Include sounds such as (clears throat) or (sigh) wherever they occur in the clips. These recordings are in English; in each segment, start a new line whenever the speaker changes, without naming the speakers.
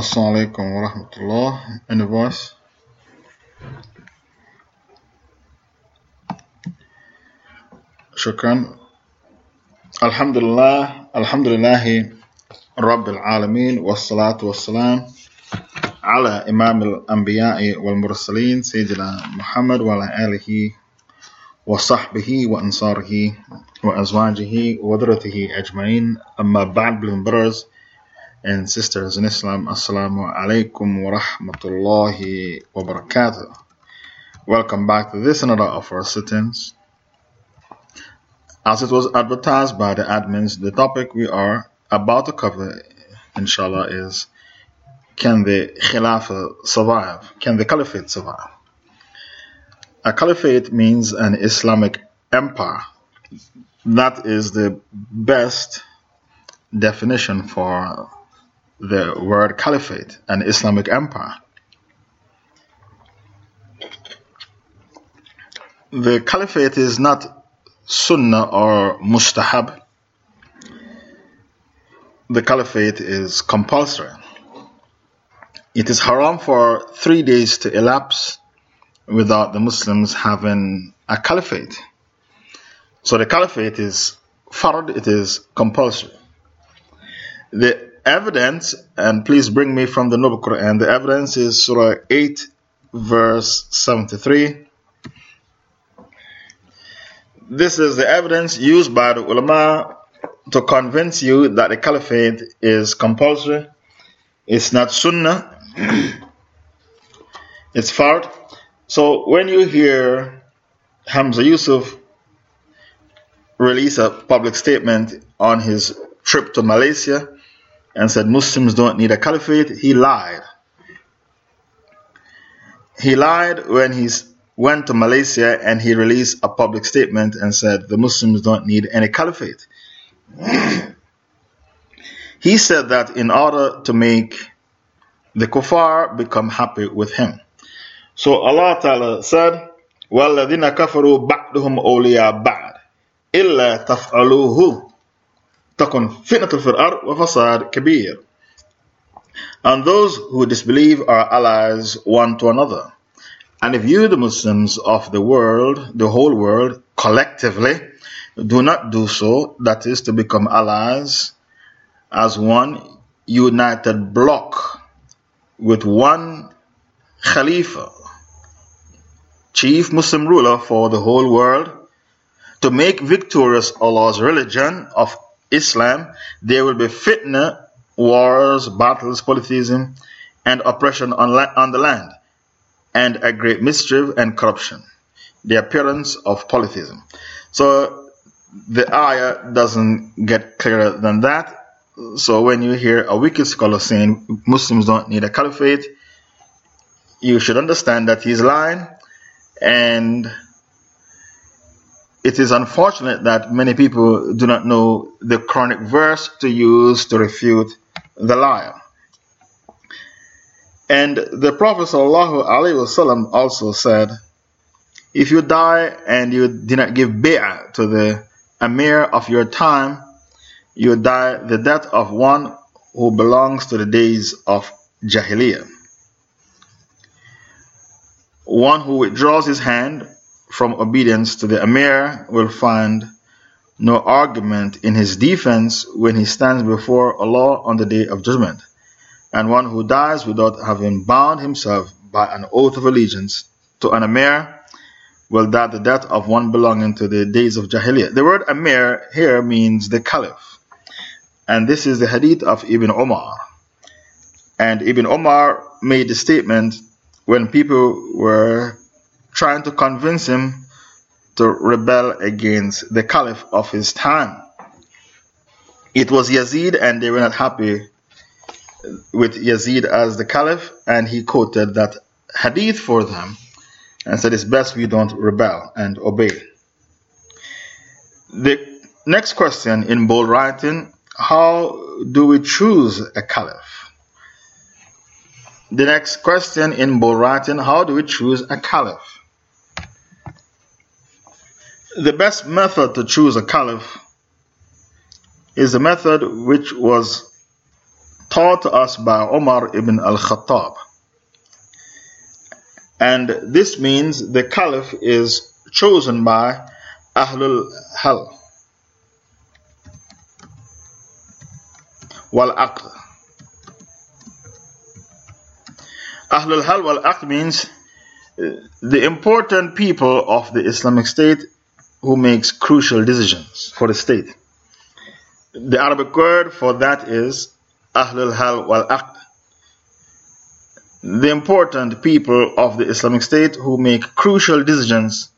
Assalamu alaikum wa rahmatullah. Any voice? شكرا الحمد لله الحمد لله رب العالمين والصلاة والسلام على إمام الأنبياء والمرسلين سيدنا محمد وعلى آله وصحبه وأنصاره وأزواجه وذرته أجمعين أما بعد brothers and sisters in Islam Assalamu alaikum wa rahmatullahi wa barakatuh Welcome back to this another of our sittings as it was advertised by the admins, the topic we are about to cover, inshallah, is can the Khilafah survive? Can the Caliphate survive? A Caliphate means an Islamic empire. That is the best definition for the word Caliphate, an Islamic empire. The Caliphate is not sunnah or mustahab, the caliphate is compulsory. It is haram for three days to elapse without the Muslims having a caliphate. So the caliphate is fard, it is compulsory. The evidence, and please bring me from the Noble Quran, the evidence is Surah 8, verse 73. This is the evidence used by the ulama to convince you that the caliphate is compulsory. It's not sunnah. (clears throat) it's fard. So when you hear Hamza Yusuf release a public statement on his trip to Malaysia and said Muslims don't need a caliphate, he lied. He lied when he's went to Malaysia and he released a public statement and said the Muslims don't need any caliphate. (clears throat) he said that in order to make the kuffar become happy with him. So Allah Ta'ala said, وَالَّذِينَ كَفَرُوا بَعْدُهُمْ أَوْلِيَا بَعْدٍ إِلَّا تَفْعَلُوهُ تَكُنْ فِتْنَةٌ فِي الْأَرْضِ وَفَسَادٌ كَبِيرٌ And those who disbelieve are allies one to another. And if you, the Muslims of the world, the whole world, collectively, do not do so, that is to become allies as one united block with one Khalifa, chief Muslim ruler for the whole world, to make victorious Allah's religion of Islam, there will be fitna, wars, battles, polytheism, and oppression on, on the land and a great mischief and corruption, the appearance of polytheism. So the ayah doesn't get clearer than that. So when you hear a wicked scholar saying Muslims don't need a caliphate, you should understand that he's lying and it is unfortunate that many people do not know the Quranic verse to use to refute the liar. And the Prophet ﷺ also said, If you die and you did not give bay'ah to the Amir of your time, you die the death of one who belongs to the days of Jahiliyyah. One who withdraws his hand from obedience to the Amir will find no argument in his defense when he stands before Allah on the day of judgment and one who dies without having bound himself by an oath of allegiance to an Amir will die the death of one belonging to the days of Jahiliyyah. The word Amir here means the Caliph. And this is the hadith of Ibn Omar. And Ibn Omar made the statement when people were trying to convince him to rebel against the Caliph of his time. It was Yazid, and they were not happy with Yazid as the caliph, and he quoted that hadith for them and said, It's best we don't rebel and obey. The next question in bold writing How do we choose a caliph? The next question in bold writing How do we choose a caliph? The best method to choose a caliph is the method which was taught to us by Omar ibn al Khattab. And this means the Caliph is chosen by Ahlul Hal wal Aql. Ahlul Hal wal Aql means uh, the important people of the Islamic State who makes crucial decisions for the state. The Arabic word for that is Ahlul Hal wal Aqd. The important people of the Islamic State who make crucial decisions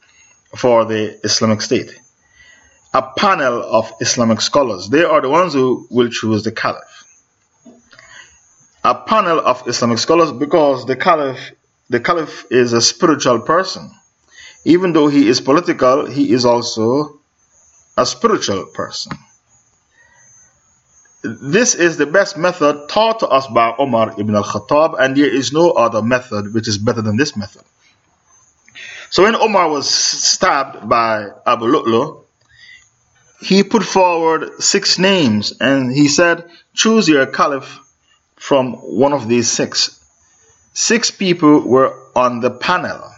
for the Islamic State. A panel of Islamic scholars. They are the ones who will choose the Caliph. A panel of Islamic scholars because the Caliph, the Caliph is a spiritual person. Even though he is political, he is also a spiritual person. This is the best method taught to us by Omar ibn al Khattab, and there is no other method which is better than this method. So, when Omar was stabbed by Abu Lu'lu, he put forward six names and he said, Choose your caliph from one of these six. Six people were on the panel.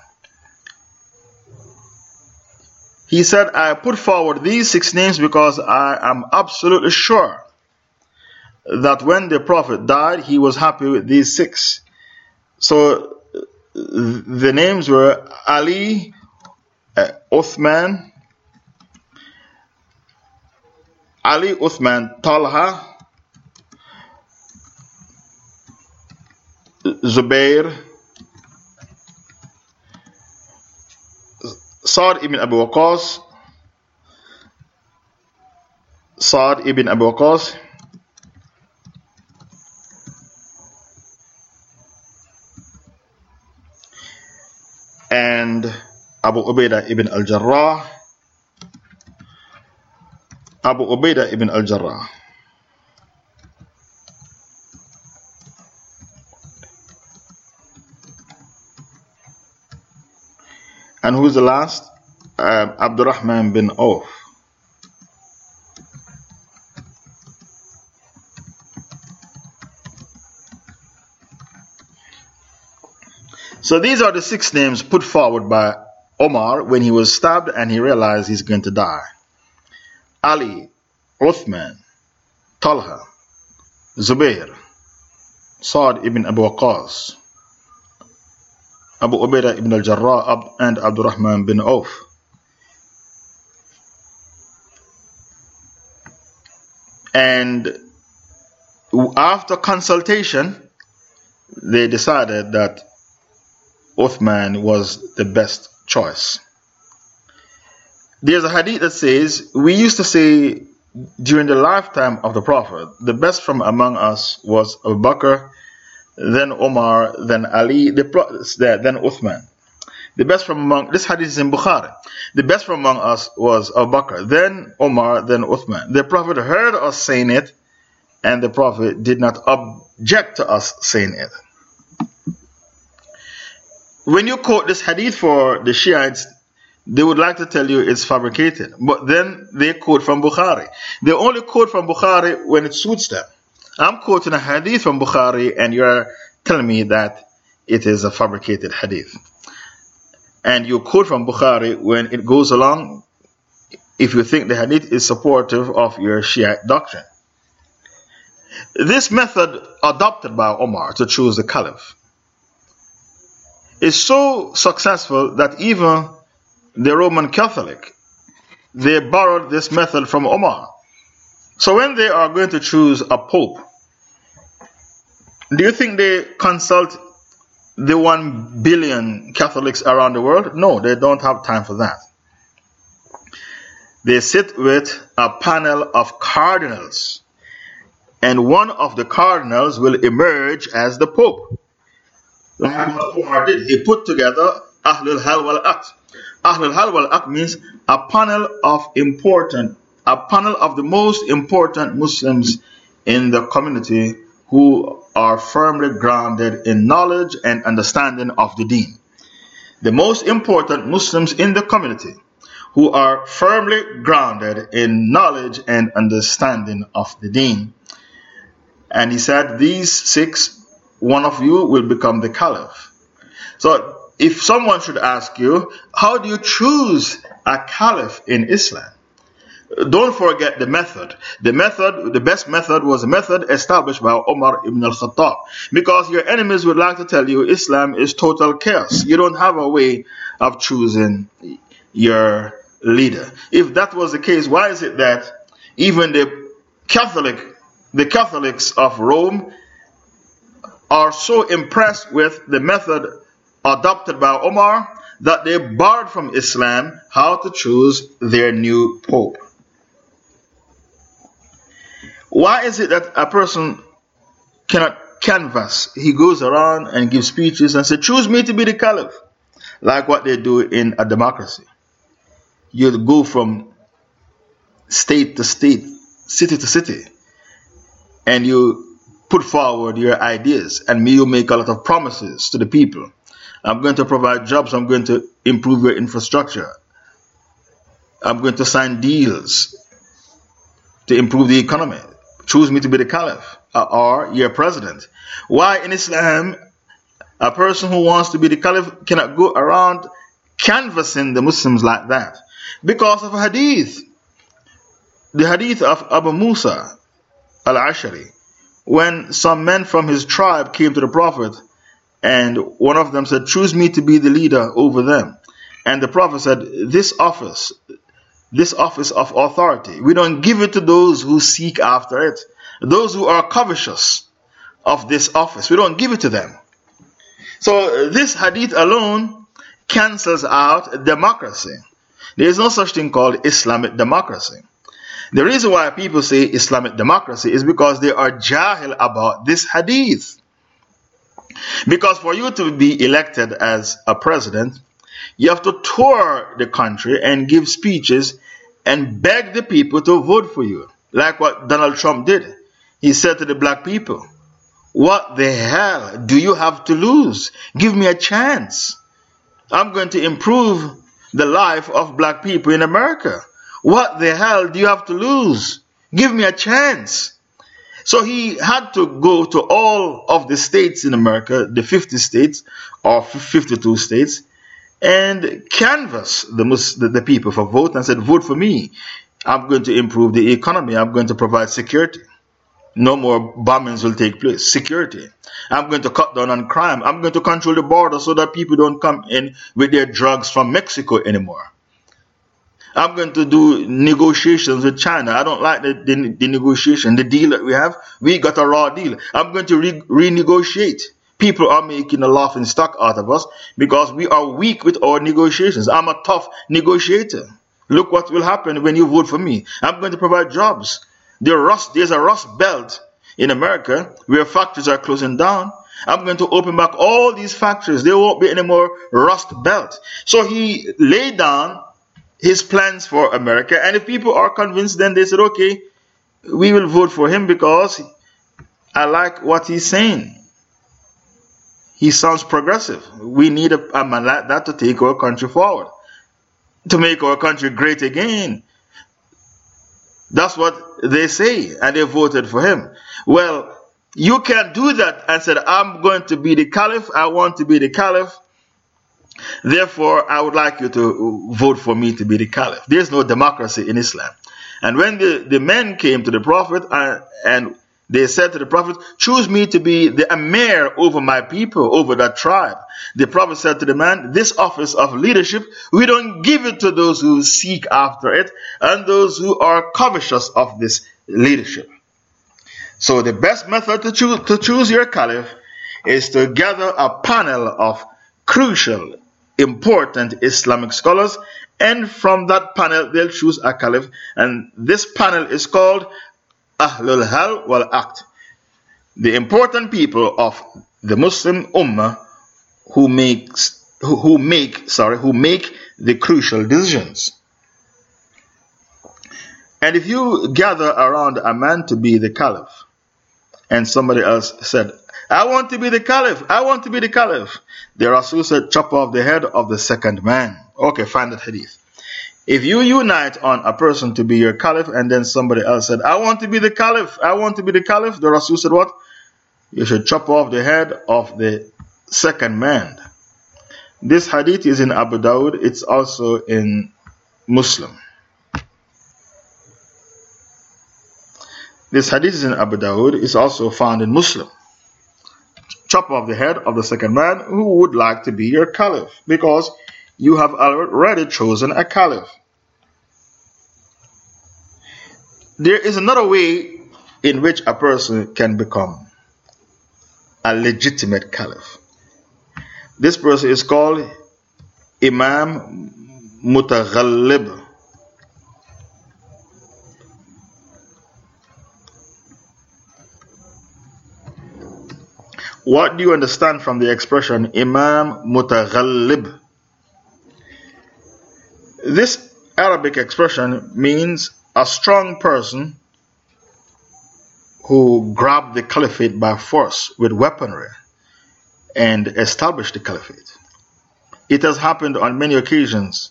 He said, I put forward these six names because I am absolutely sure that when the Prophet died, he was happy with these six. So the names were Ali, uh, Uthman, Ali, Uthman, Talha, Zubair, Saad ibn Abu Waqas, Saad ibn Abu Waqas, and Abu Ubaidah ibn al Jarrah. Abu Ubaidah ibn al And who's the last? Uh, Abdurrahman bin Auf. So these are the six names put forward by Omar when he was stabbed and he realized he's going to die Ali, Uthman, Talha, Zubair, Saad ibn Abu Waqas, Abu Ubaidah ibn al Jarrah, and Abdurrahman bin Auf. And after consultation, they decided that Uthman was the best choice. There's a hadith that says, We used to say during the lifetime of the Prophet, the best from among us was Abu Bakr, then Omar, then Ali, the, then Uthman. The best from among, this hadith is in Bukhari. The best from among us was Abu Bakr, then Omar, then Uthman. The Prophet heard us saying it, and the Prophet did not object to us saying it when you quote this hadith for the Shiites, they would like to tell you it's fabricated. But then they quote from Bukhari. They only quote from Bukhari when it suits them. I'm quoting a hadith from Bukhari, and you're telling me that it is a fabricated hadith. And you quote from Bukhari when it goes along if you think the hadith is supportive of your Shiite doctrine. This method adopted by Omar to choose the caliph is so successful that even the Roman Catholic they borrowed this method from Omar. So when they are going to choose a pope, do you think they consult the one billion Catholics around the world? No, they don't have time for that. They sit with a panel of cardinals, and one of the cardinals will emerge as the pope. He put together Ahlul Hal wal. Ahlul Hal wal means a panel of important, a panel of the most important Muslims in the community who are firmly grounded in knowledge and understanding of the deen. The most important Muslims in the community who are firmly grounded in knowledge and understanding of the deen. And he said, These six, one of you will become the caliph. So if someone should ask you, How do you choose a caliph in Islam? Don't forget the method. The method, the best method was a method established by Omar ibn al-Khattab. Because your enemies would like to tell you Islam is total chaos. You don't have a way of choosing your leader. If that was the case, why is it that even the Catholic, the Catholics of Rome are so impressed with the method adopted by Omar that they borrowed from Islam how to choose their new pope? Why is it that a person cannot canvass? He goes around and gives speeches and says, Choose me to be the caliph, like what they do in a democracy. You go from state to state, city to city, and you put forward your ideas, and you make a lot of promises to the people. I'm going to provide jobs, I'm going to improve your infrastructure, I'm going to sign deals to improve the economy choose me to be the caliph uh, or your president. Why in Islam, a person who wants to be the caliph cannot go around canvassing the Muslims like that? Because of a hadith. The hadith of Abu Musa al Ashari. When some men from his tribe came to the Prophet, and one of them said, Choose me to be the leader over them. And the Prophet said, This office, this office of authority. We don't give it to those who seek after it, those who are covetous of this office. We don't give it to them. So uh, this hadith alone cancels out democracy. There is no such thing called Islamic democracy. The reason why people say Islamic democracy is because they are jahil about this hadith. Because for you to be elected as a president, you have to tour the country and give speeches and beg the people to vote for you, like what Donald Trump did. He said to the black people, What the hell do you have to lose? Give me a chance. I'm going to improve the life of black people in America. What the hell do you have to lose? Give me a chance. So he had to go to all of the states in America, the 50 states or 52 states, and canvass the, the, the people for vote and said, Vote for me. I'm going to improve the economy. I'm going to provide security. No more bombings will take place. Security. I'm going to cut down on crime. I'm going to control the border so that people don't come in with their drugs from Mexico anymore. I'm going to do negotiations with China. I don't like the, the, the negotiation, the deal that we have. We got a raw deal. I'm going to re renegotiate. People are making a laughing stock out of us because we are weak with our negotiations. I'm a tough negotiator. Look what will happen when you vote for me. I'm going to provide jobs. There's a rust belt in America where factories are closing down. I'm going to open back all these factories. There won't be any more rust belt. So he laid down his plans for America. And if people are convinced, then they said, okay, we will vote for him because I like what he's saying. He sounds progressive. We need a, a man like that to take our country forward, to make our country great again. That's what they say, and they voted for him. Well, you can't do that and said, I'm going to be the caliph, I want to be the caliph. Therefore, I would like you to vote for me to be the caliph. There's no democracy in Islam. And when the, the men came to the Prophet uh, and they said to the Prophet, Choose me to be the Emir over my people, over that tribe. The Prophet said to the man, This office of leadership, we don't give it to those who seek after it and those who are covetous of this leadership. So, the best method to choose, to choose your caliph is to gather a panel of crucial, important Islamic scholars, and from that panel, they'll choose a caliph. And this panel is called Ahlul Hal wal Aqd, the important people of the Muslim Ummah who makes who, who make sorry who make the crucial decisions. And if you gather around a man to be the caliph, and somebody else said, I want to be the caliph, I want to be the caliph, the Rasul said, chop off the head of the second man. Okay, find that hadith. If you unite on a person to be your caliph and then somebody else said, I want to be the caliph, I want to be the caliph, the Rasul said, What? You should chop off the head of the second man. This hadith is in Abu Dawud, it's also in Muslim. This hadith is in Abu Dawud, it's also found in Muslim. Chop off the head of the second man who would like to be your caliph because you have already chosen a caliph. There is another way in which a person can become a legitimate caliph. This person is called Imam Mutaghallib. What do you understand from the expression Imam Mutaghallib? This Arabic expression means a strong person who grabbed the caliphate by force with weaponry and established the caliphate. It has happened on many occasions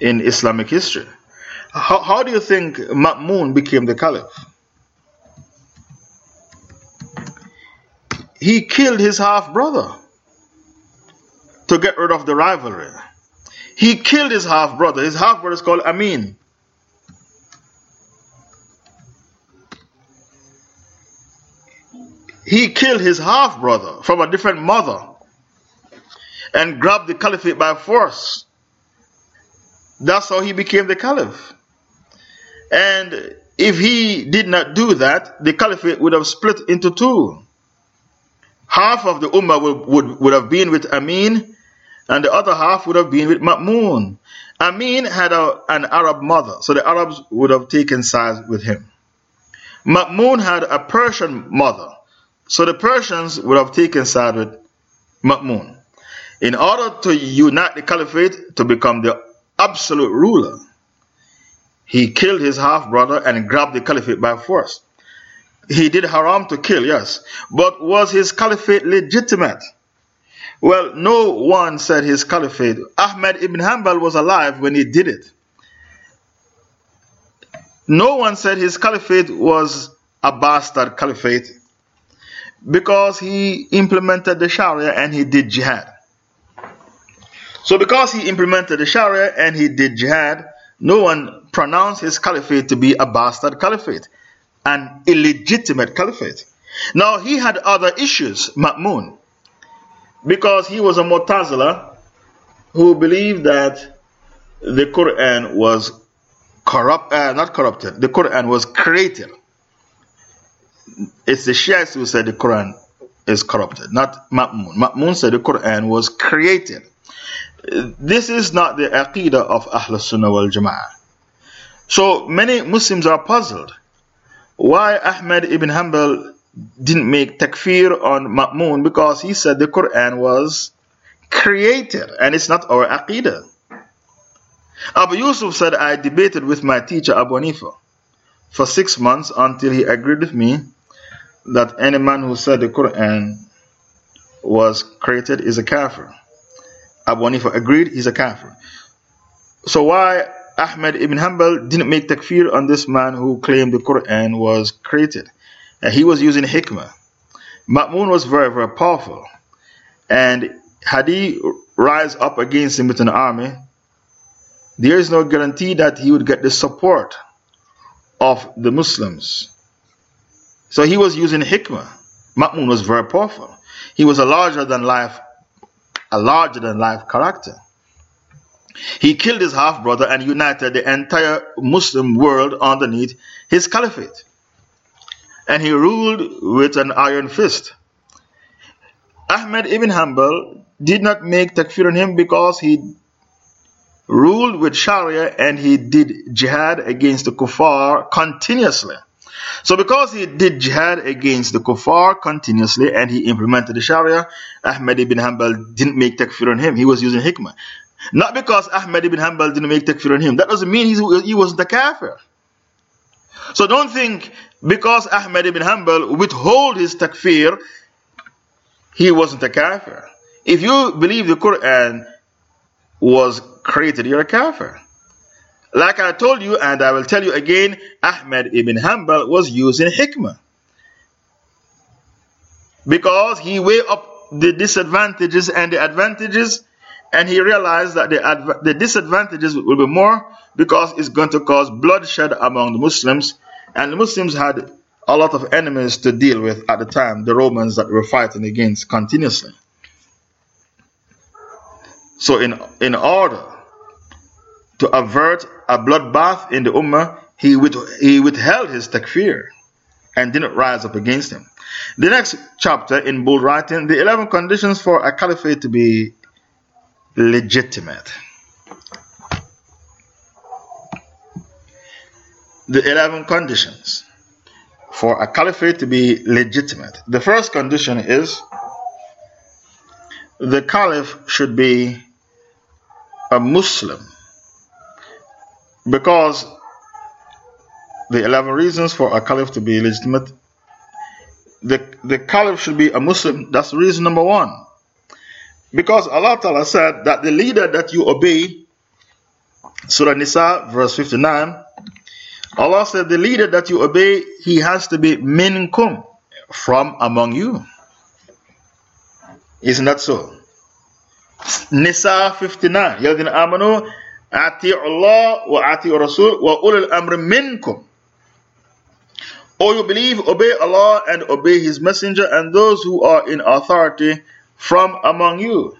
in Islamic history. How, how do you think Ma'mun became the caliph? He killed his half brother to get rid of the rivalry. He killed his half brother. His half brother is called Amin. He killed his half brother from a different mother and grabbed the caliphate by force. That's how he became the caliph. And if he did not do that, the caliphate would have split into two. Half of the ummah would, would, would have been with Amin and the other half would have been with Ma'mun. Amin had a, an Arab mother, so the Arabs would have taken sides with him. Ma'mun had a Persian mother, so the Persians would have taken sides with Ma'mun. In order to unite the caliphate to become the absolute ruler, he killed his half brother and grabbed the caliphate by force. He did haram to kill, yes, but was his caliphate legitimate? Well, no one said his caliphate. Ahmed ibn Hanbal was alive when he did it. No one said his caliphate was a bastard caliphate because he implemented the Sharia and he did jihad. So, because he implemented the Sharia and he did jihad, no one pronounced his caliphate to be a bastard caliphate, an illegitimate caliphate. Now, he had other issues, Ma'mun because he was a Mu'tazila who believed that the Quran was corrupt, uh, not corrupted, the Quran was created. It's the Shiites who said the Quran is corrupted, not Ma'mun. Ma'mun said the Quran was created. This is not the aqidah of Ahl Sunnah wal Jama'ah. So many Muslims are puzzled why Ahmad ibn Hanbal didn't make takfir on Ma'mun because he said the Quran was created and it's not our aqidah. Abu Yusuf said, I debated with my teacher Abu Hanifa for six months until he agreed with me that any man who said the Quran was created is a kafir. Abu Hanifa agreed he's a kafir. So why Ahmed ibn Hanbal didn't make takfir on this man who claimed the Quran was created? He was using hikmah. Ma'mun was very, very powerful. And had he rise up against him with an army, there is no guarantee that he would get the support of the Muslims. So he was using hikmah. Ma'mun was very powerful. He was a larger than life, a larger than life character. He killed his half brother and united the entire Muslim world underneath his caliphate and he ruled with an iron fist. Ahmed ibn Hanbal did not make takfir on him because he ruled with Sharia and he did jihad against the kuffar continuously. So, because he did jihad against the kuffar continuously and he implemented the Sharia, Ahmed ibn Hanbal didn't make takfir on him. He was using hikmah. Not because Ahmed ibn Hanbal didn't make takfir on him. That doesn't mean he wasn't a kafir. So don't think because Ahmad ibn Hanbal withhold his takfir, he wasn't a kafir. If you believe the Quran was created, you're a kafir. Like I told you, and I will tell you again, Ahmed ibn Hanbal was using hikmah. Because he weighed up the disadvantages and the advantages, and he realized that the, the disadvantages will be more because it's going to cause bloodshed among the Muslims, and the Muslims had a lot of enemies to deal with at the time, the Romans that were fighting against continuously. So, in, in order to avert a bloodbath in the Ummah, he, with, he withheld his takfir and didn't rise up against him. The next chapter in bold writing, the 11 conditions for a caliphate to be legitimate. The 11 conditions for a caliphate to be legitimate. The first condition is the caliph should be a Muslim because the 11 reasons for a caliph to be legitimate the, the caliph should be a Muslim. That's reason number one. Because Allah Ta'ala said that the leader that you obey, Surah Nisa, verse 59, Allah said, The leader that you obey, he has to be minkum, from among you. Isn't that so? Nisa 59, Yadin Amanu, Ati Allah wa Ati Rasul wa ulul amr minkum. Or you believe, obey Allah and obey His Messenger and those who are in authority from among you.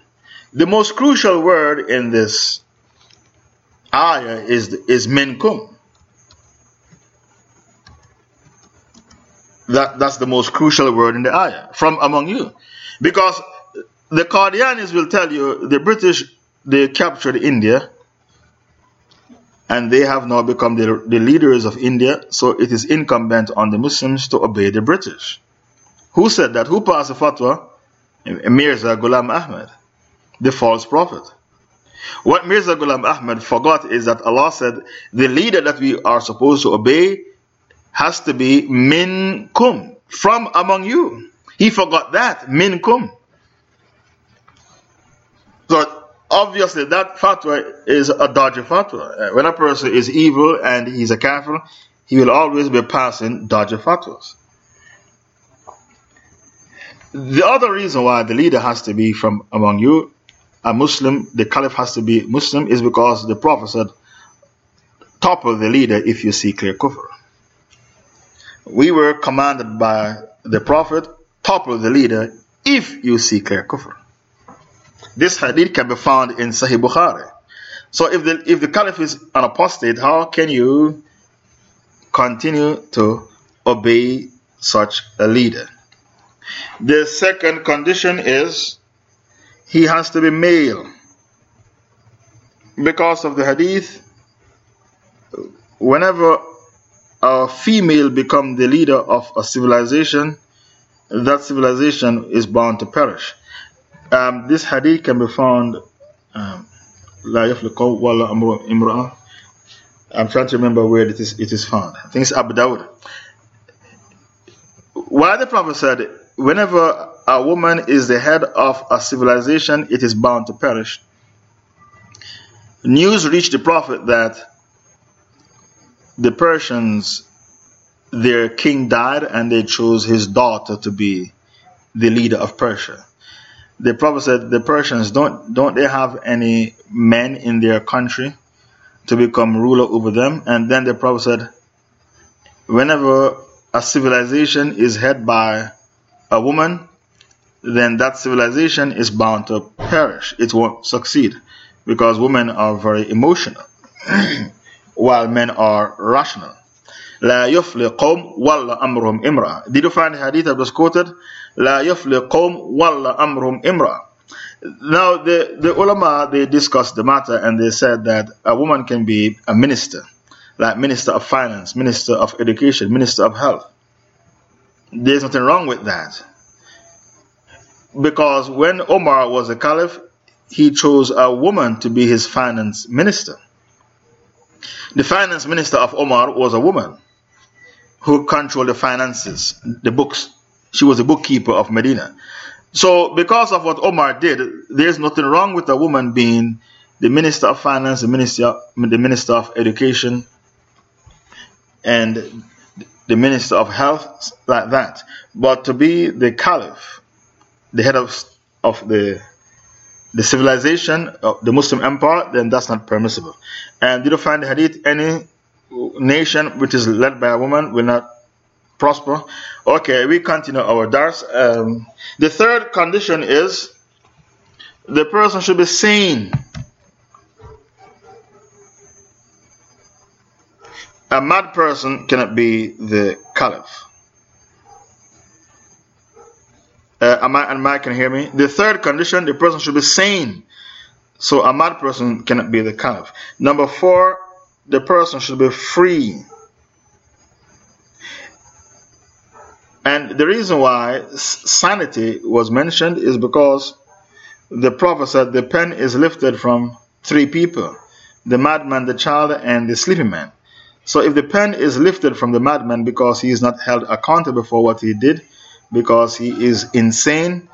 The most crucial word in this ayah is, is minkum. That, that's the most crucial word in the ayah, from among you. Because the Qadianis will tell you the British, they captured India and they have now become the, the leaders of India, so it is incumbent on the Muslims to obey the British. Who said that? Who passed the fatwa? Mirza Ghulam Ahmed, the false prophet. What Mirza Ghulam Ahmed forgot is that Allah said the leader that we are supposed to obey has to be min kum, from among you. He forgot that, min kum. So obviously that fatwa is a dodgy fatwa. Uh, when a person is evil and he's a kafir, he will always be passing dodgy fatwas. The other reason why the leader has to be from among you, a Muslim, the caliph has to be Muslim, is because the Prophet said, topple the leader if you see clear kufr. We were commanded by the Prophet, topple the leader if you see clear kufr. This hadith can be found in Sahih Bukhari. So if the, if the caliph is an apostate, how can you continue to obey such a leader? The second condition is he has to be male. Because of the hadith, whenever a female become the leader of a civilization, that civilization is bound to perish. Um, this hadith can be found. Um, I'm trying to remember where it is, it is found. I think it's Abu Dawud. Why the Prophet said, whenever a woman is the head of a civilization, it is bound to perish. News reached the Prophet that the Persians, their king died and they chose his daughter to be the leader of Persia the Prophet said, the Persians, don't, don't they have any men in their country to become ruler over them? And then the Prophet said, whenever a civilization is head by a woman, then that civilization is bound to perish. It won't succeed because women are very emotional (clears throat) while men are rational. لا يفلح قوم ولا أمرهم إمرأة. Did you find the hadith I was quoted? لا يفلح قوم ولا أمرهم إمرأة. Now, the, the ulama, they discussed the matter and they said that a woman can be a minister, like minister of finance, minister of education, minister of health. There's nothing wrong with that. Because when Omar was a caliph, he chose a woman to be his finance minister. The finance minister of Omar was a woman who controlled the finances, the books. She was the bookkeeper of Medina. So, because of what Omar did, there's nothing wrong with a woman being the Minister of Finance, the Minister, the Minister of Education, and the Minister of Health, like that. But to be the Caliph, the head of, of the, the civilization of the Muslim empire, then that's not permissible. And you find the hadith? Any nation which is led by a woman will not prosper. Okay, we continue our dars. Um, the third condition is the person should be sane. A mad person cannot be the caliph. Uh, I, am I can hear me? The third condition, the person should be sane. So a mad person cannot be the caliph. Number four, the person should be free. And the reason why sanity was mentioned is because the Prophet said the pen is lifted from three people the madman, the child, and the sleeping man. So if the pen is lifted from the madman because he is not held accountable for what he did, because he is insane,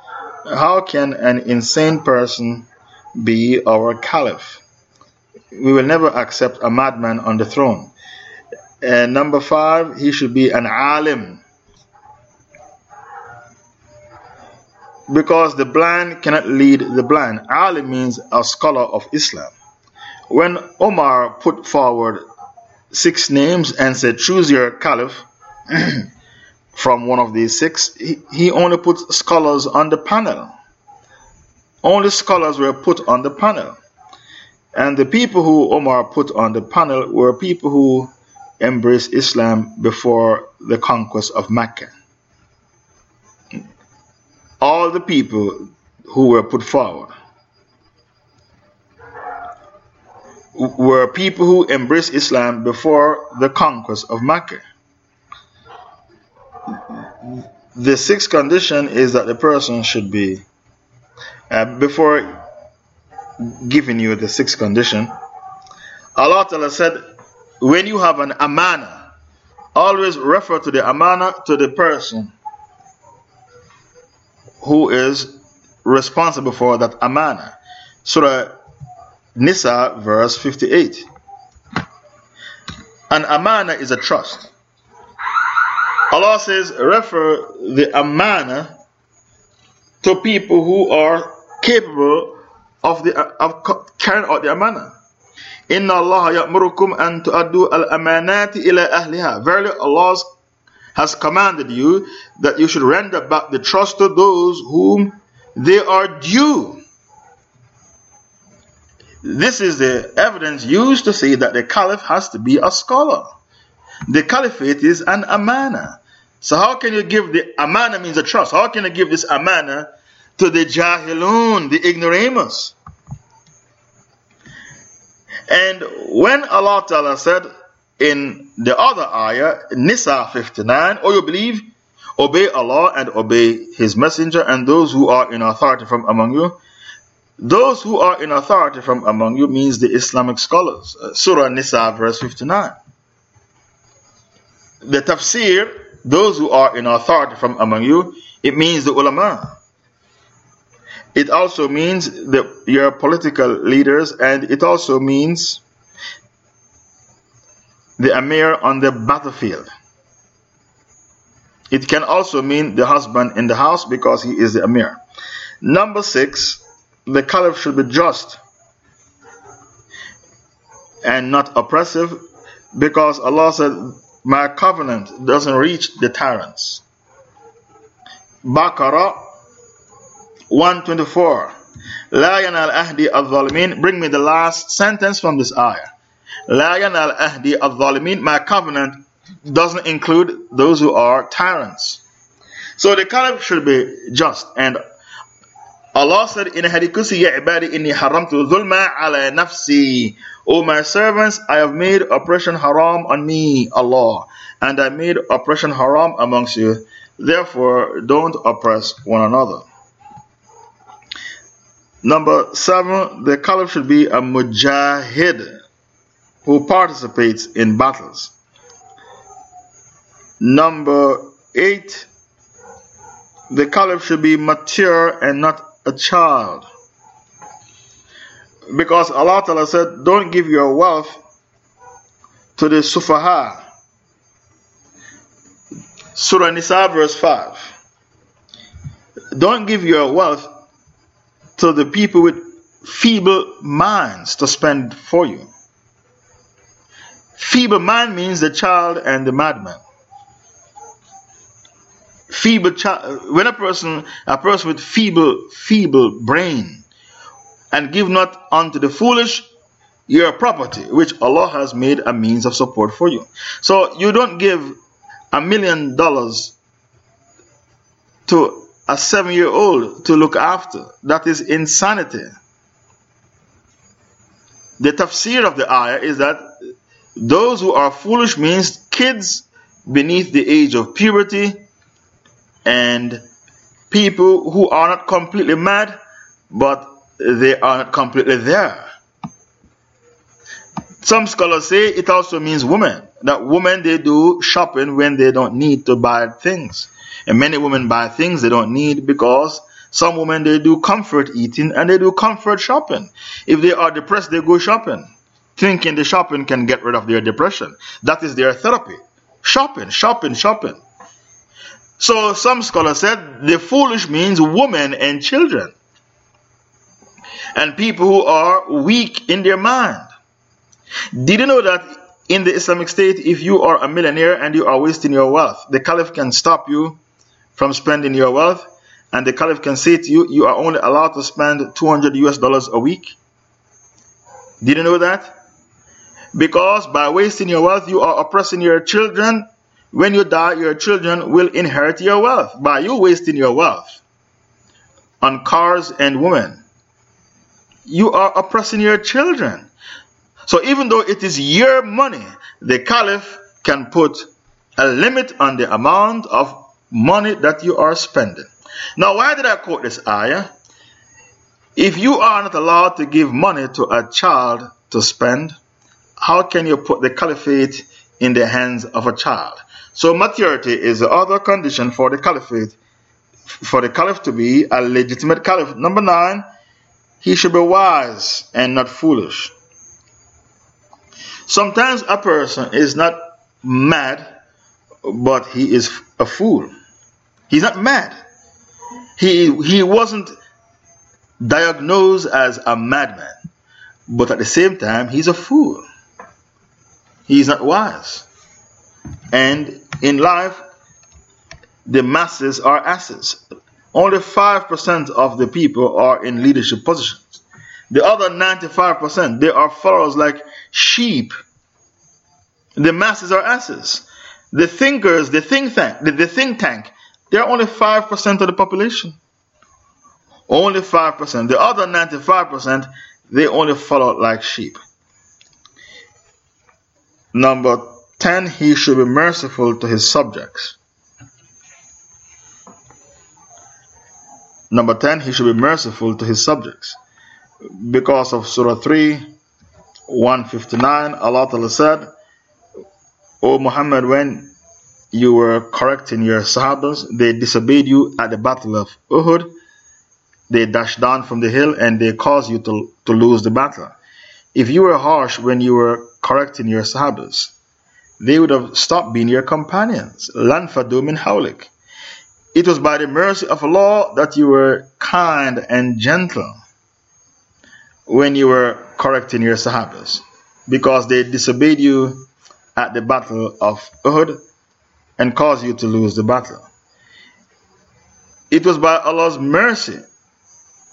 how can an insane person be our caliph? We will never accept a madman on the throne. And number five, he should be an alim. because the blind cannot lead the blind. Alim means a scholar of Islam. When Omar put forward six names and said, Choose your caliph (clears throat) from one of these six, he, he only put scholars on the panel. Only scholars were put on the panel. And the people who Omar put on the panel were people who embraced Islam before the conquest of Mecca all the people who were put forward were people who embraced Islam before the conquest of Mecca. The sixth condition is that the person should be, uh, before giving you the sixth condition, Allah Ta'ala said, when you have an amana, always refer to the amana to the person who is responsible for that amana. Surah Nisa, verse 58. An amana is a trust. Allah says, refer the amana to people who are capable of, the, of carrying out the amana. Inna Allah ya'murukum an tu'addu al-amanati ila ahliha. Verily, Allah has commanded you that you should render back the trust to those whom they are due. This is the evidence used to say that the caliph has to be a scholar. The caliphate is an amana. So, how can you give the amana means a trust? How can you give this amana to the jahilun, the ignoramus? And when Allah Ta'ala said, in the other ayah, Nisa 59, or you believe, obey Allah and obey His Messenger and those who are in authority from among you. Those who are in authority from among you means the Islamic scholars. Uh, Surah Nisa, verse 59. The tafsir, those who are in authority from among you, it means the ulama. It also means the, your political leaders, and it also means the Amir on the battlefield. It can also mean the husband in the house because he is the Amir. Number six, the Caliph should be just and not oppressive because Allah said, my covenant doesn't reach the tyrants. Baqarah 124. La yanal ahdi al-zalimin. Bring me the last sentence from this ayah. La yanal ahdi al-zalimin. My covenant doesn't include those who are tyrants. So the caliph should be just. And Allah said in Hadith Ya ibadi inni haramtu zulma ala nafsi O my servants, I have made oppression haram on me, Allah. And I made oppression haram amongst you. Therefore, don't oppress one another. Number seven, the caliph should be a mujahid who participates in battles. Number eight, the caliph should be mature and not a child. Because Allah Ta'ala said, Don't give your wealth to the Sufaha. Surah Nisa, verse 5. Don't give your wealth to the people with feeble minds to spend for you. Feeble mind means the child and the madman. Feeble child, when a person, a person with feeble, feeble brain, and give not unto the foolish your property, which Allah has made a means of support for you. So you don't give a million dollars to a seven year old to look after. That is insanity. The tafsir of the ayah is that those who are foolish means kids beneath the age of puberty and people who are not completely mad but they are not completely there. Some scholars say it also means women. That women they do shopping when they don't need to buy things. And many women buy things they don't need because some women they do comfort eating and they do comfort shopping. If they are depressed, they go shopping, thinking the shopping can get rid of their depression. That is their therapy. Shopping, shopping, shopping. So some scholars said the foolish means women and children. And people who are weak in their mind. Did you know that in the Islamic State, if you are a millionaire and you are wasting your wealth, the Caliph can stop you from spending your wealth and the Caliph can say to you, you are only allowed to spend 200 US dollars a week. Did you know that? Because by wasting your wealth, you are oppressing your children. When you die, your children will inherit your wealth by you wasting your wealth on cars and women. You are oppressing your children. So even though it is your money, the Caliph can put a limit on the amount of money that you are spending. Now, why did I quote this ayah? If you are not allowed to give money to a child to spend, how can you put the caliphate in the hands of a child? So, maturity is the other condition for the caliphate, for the caliph to be a legitimate caliph. Number nine, he should be wise and not foolish. Sometimes a person is not mad, but he is a fool. He's not mad. He, he wasn't diagnosed as a madman, but at the same time, he's a fool. He's not wise. And in life, the masses are asses. Only 5% of the people are in leadership positions. The other 95%, they are followers like sheep. The masses are asses. The thinkers, the think tank, the, the think tank, they're only 5% of the population. Only 5%. The other 95%, they only follow like sheep. Number 10, he should be merciful to his subjects. Number 10, he should be merciful to his subjects. Because of Surah 3, 159, Allah said, O Muhammad, when you were correcting your Sahabas, they disobeyed you at the battle of Uhud. They dashed down from the hill and they caused you to, to lose the battle. If you were harsh when you were correcting your Sahabas, they would have stopped being your companions. Lanfadu min hawlik. It was by the mercy of Allah that you were kind and gentle when you were correcting your Sahabas, because they disobeyed you at the battle of Uhud and caused you to lose the battle. It was by Allah's mercy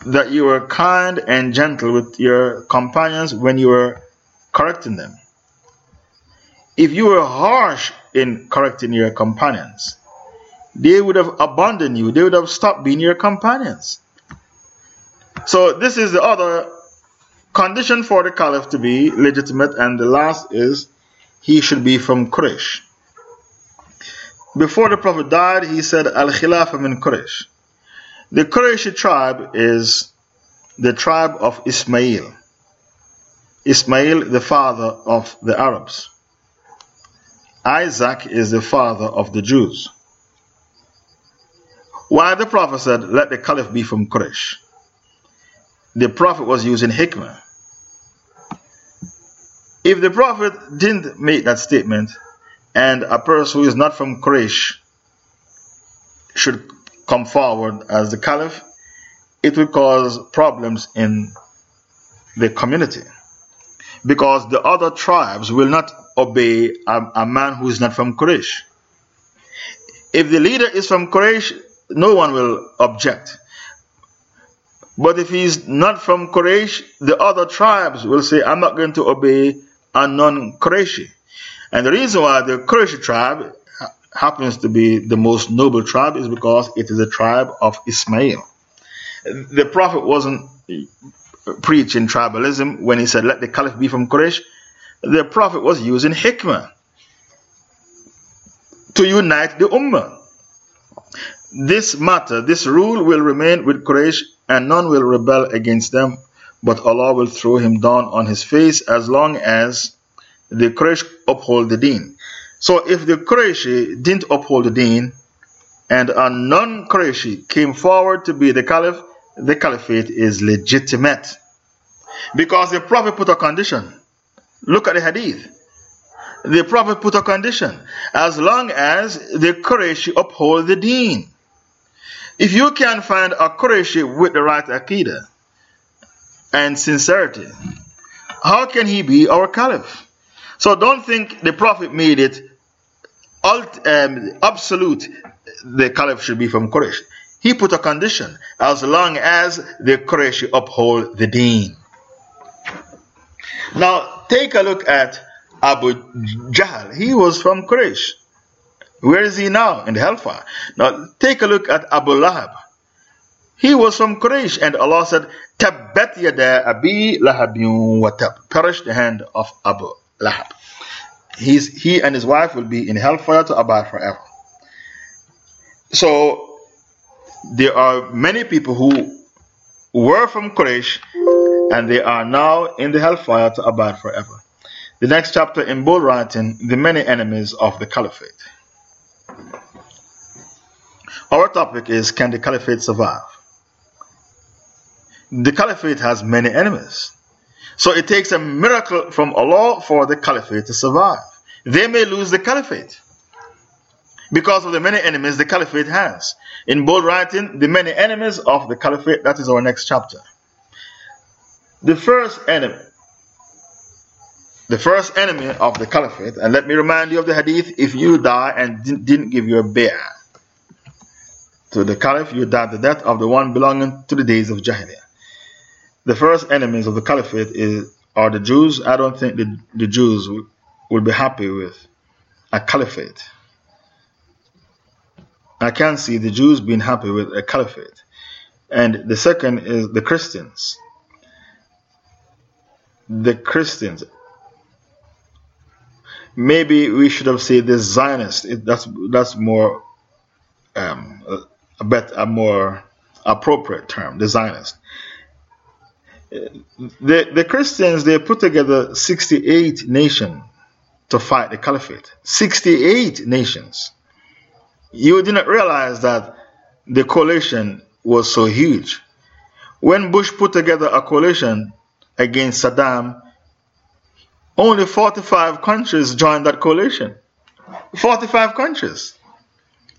that you were kind and gentle with your companions when you were correcting them. If you were harsh in correcting your companions, they would have abandoned you, they would have stopped being your companions. So, this is the other condition for the caliph to be legitimate, and the last is he should be from Quraysh. Before the Prophet died, he said, Al Khilafa min Quraysh. The Quraysh tribe is the tribe of Ismail. Ismail, the father of the Arabs. Isaac is the father of the Jews. Why the Prophet said, Let the Caliph be from Quraysh? The Prophet was using hikmah. If the Prophet didn't make that statement, and a person who is not from Quraysh should come forward as the Caliph, it will cause problems in the community. Because the other tribes will not obey a, a man who is not from Quraysh. If the leader is from Quraysh, no one will object. But if he's not from Quraysh, the other tribes will say, I'm not going to obey a non Qurayshi. And the reason why the Quraysh tribe happens to be the most noble tribe is because it is a tribe of Ismail. The Prophet wasn't preaching tribalism when he said, Let the Caliph be from Quraysh. The Prophet was using hikmah to unite the Ummah. This matter, this rule will remain with Quraysh and none will rebel against them, but Allah will throw him down on his face as long as the Quraysh uphold the deen. So if the Quraysh didn't uphold the deen and a non Qurayshi came forward to be the Caliph, the Caliphate is legitimate. Because the Prophet put a condition. Look at the hadith the Prophet put a condition as long as the Quraysh uphold the deen. If you can find a Quraysh with the right Aqidah and sincerity, how can he be our Caliph? So don't think the Prophet made it um, absolute the Caliph should be from Quraysh. He put a condition as long as the Quraysh uphold the deen. Now take a look at Abu Jahl. He was from Quraysh. Where is he now? In hellfire. Now take a look at Abu Lahab. He was from Quraysh, and Allah said, Tabbat yada Abi Lahabin wa tab. Perish the hand of Abu Lahab. He's, he and his wife will be in hellfire to abide forever. So, there are many people who were from Quraysh and they are now in the hellfire to abide forever. The next chapter in bold writing, The Many Enemies of the Caliphate. Our topic is Can the Caliphate survive? The Caliphate has many enemies. So it takes a miracle from Allah for the Caliphate to survive. They may lose the Caliphate because of the many enemies the Caliphate has. In bold writing, The Many Enemies of the Caliphate, that is our next chapter. The first enemy the first enemy of the caliphate, and let me remind you of the hadith if you die and didn't give your bay'ah to the caliph, you die the death of the one belonging to the days of Jahiliyyah. The first enemies of the caliphate is, are the Jews. I don't think the, the Jews will, will be happy with a caliphate. I can't see the Jews being happy with a caliphate. And the second is the Christians. The Christians maybe we should have said the Zionists. It, that's that's more um, bit a more appropriate term, the Zionist. The, the Christians, they put together 68 nations to fight the caliphate. 68 nations. You didn't realize that the coalition was so huge. When Bush put together a coalition against Saddam, only 45 countries joined that coalition. 45 countries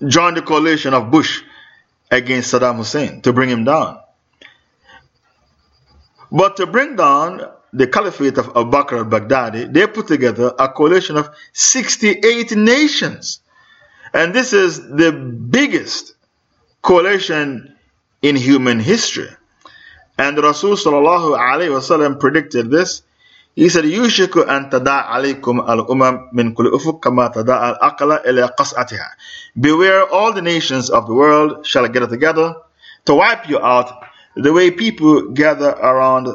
joined the coalition of Bush against Saddam Hussein to bring him down. But to bring down the caliphate of Abu Bakr al Baghdadi, they put together a coalition of 68 nations. And this is the biggest coalition in human history. And Rasul predicted this he said, Yushiku an tada alaykum al umam min kulli ufuk kama tada al akala ila qas'atiha. Beware all the nations of the world shall gather together to wipe you out the way people gather around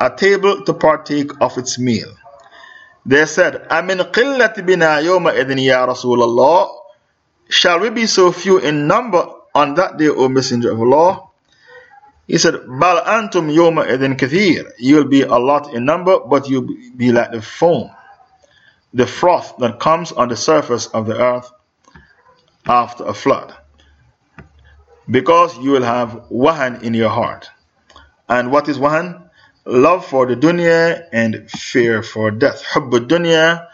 a table to partake of its meal. They said, Amin qillat bina yawma idhin ya Rasulallah. Shall we be so few in number on that day, O Messenger of Allah? He said, Bal antum yoma edin kathir. You will be a lot in number, but you'll be like the foam, the froth that comes on the surface of the earth after a flood. Because you will have wahan in your heart. And what is wahan? Love for the dunya and fear for death. Hubbu dunya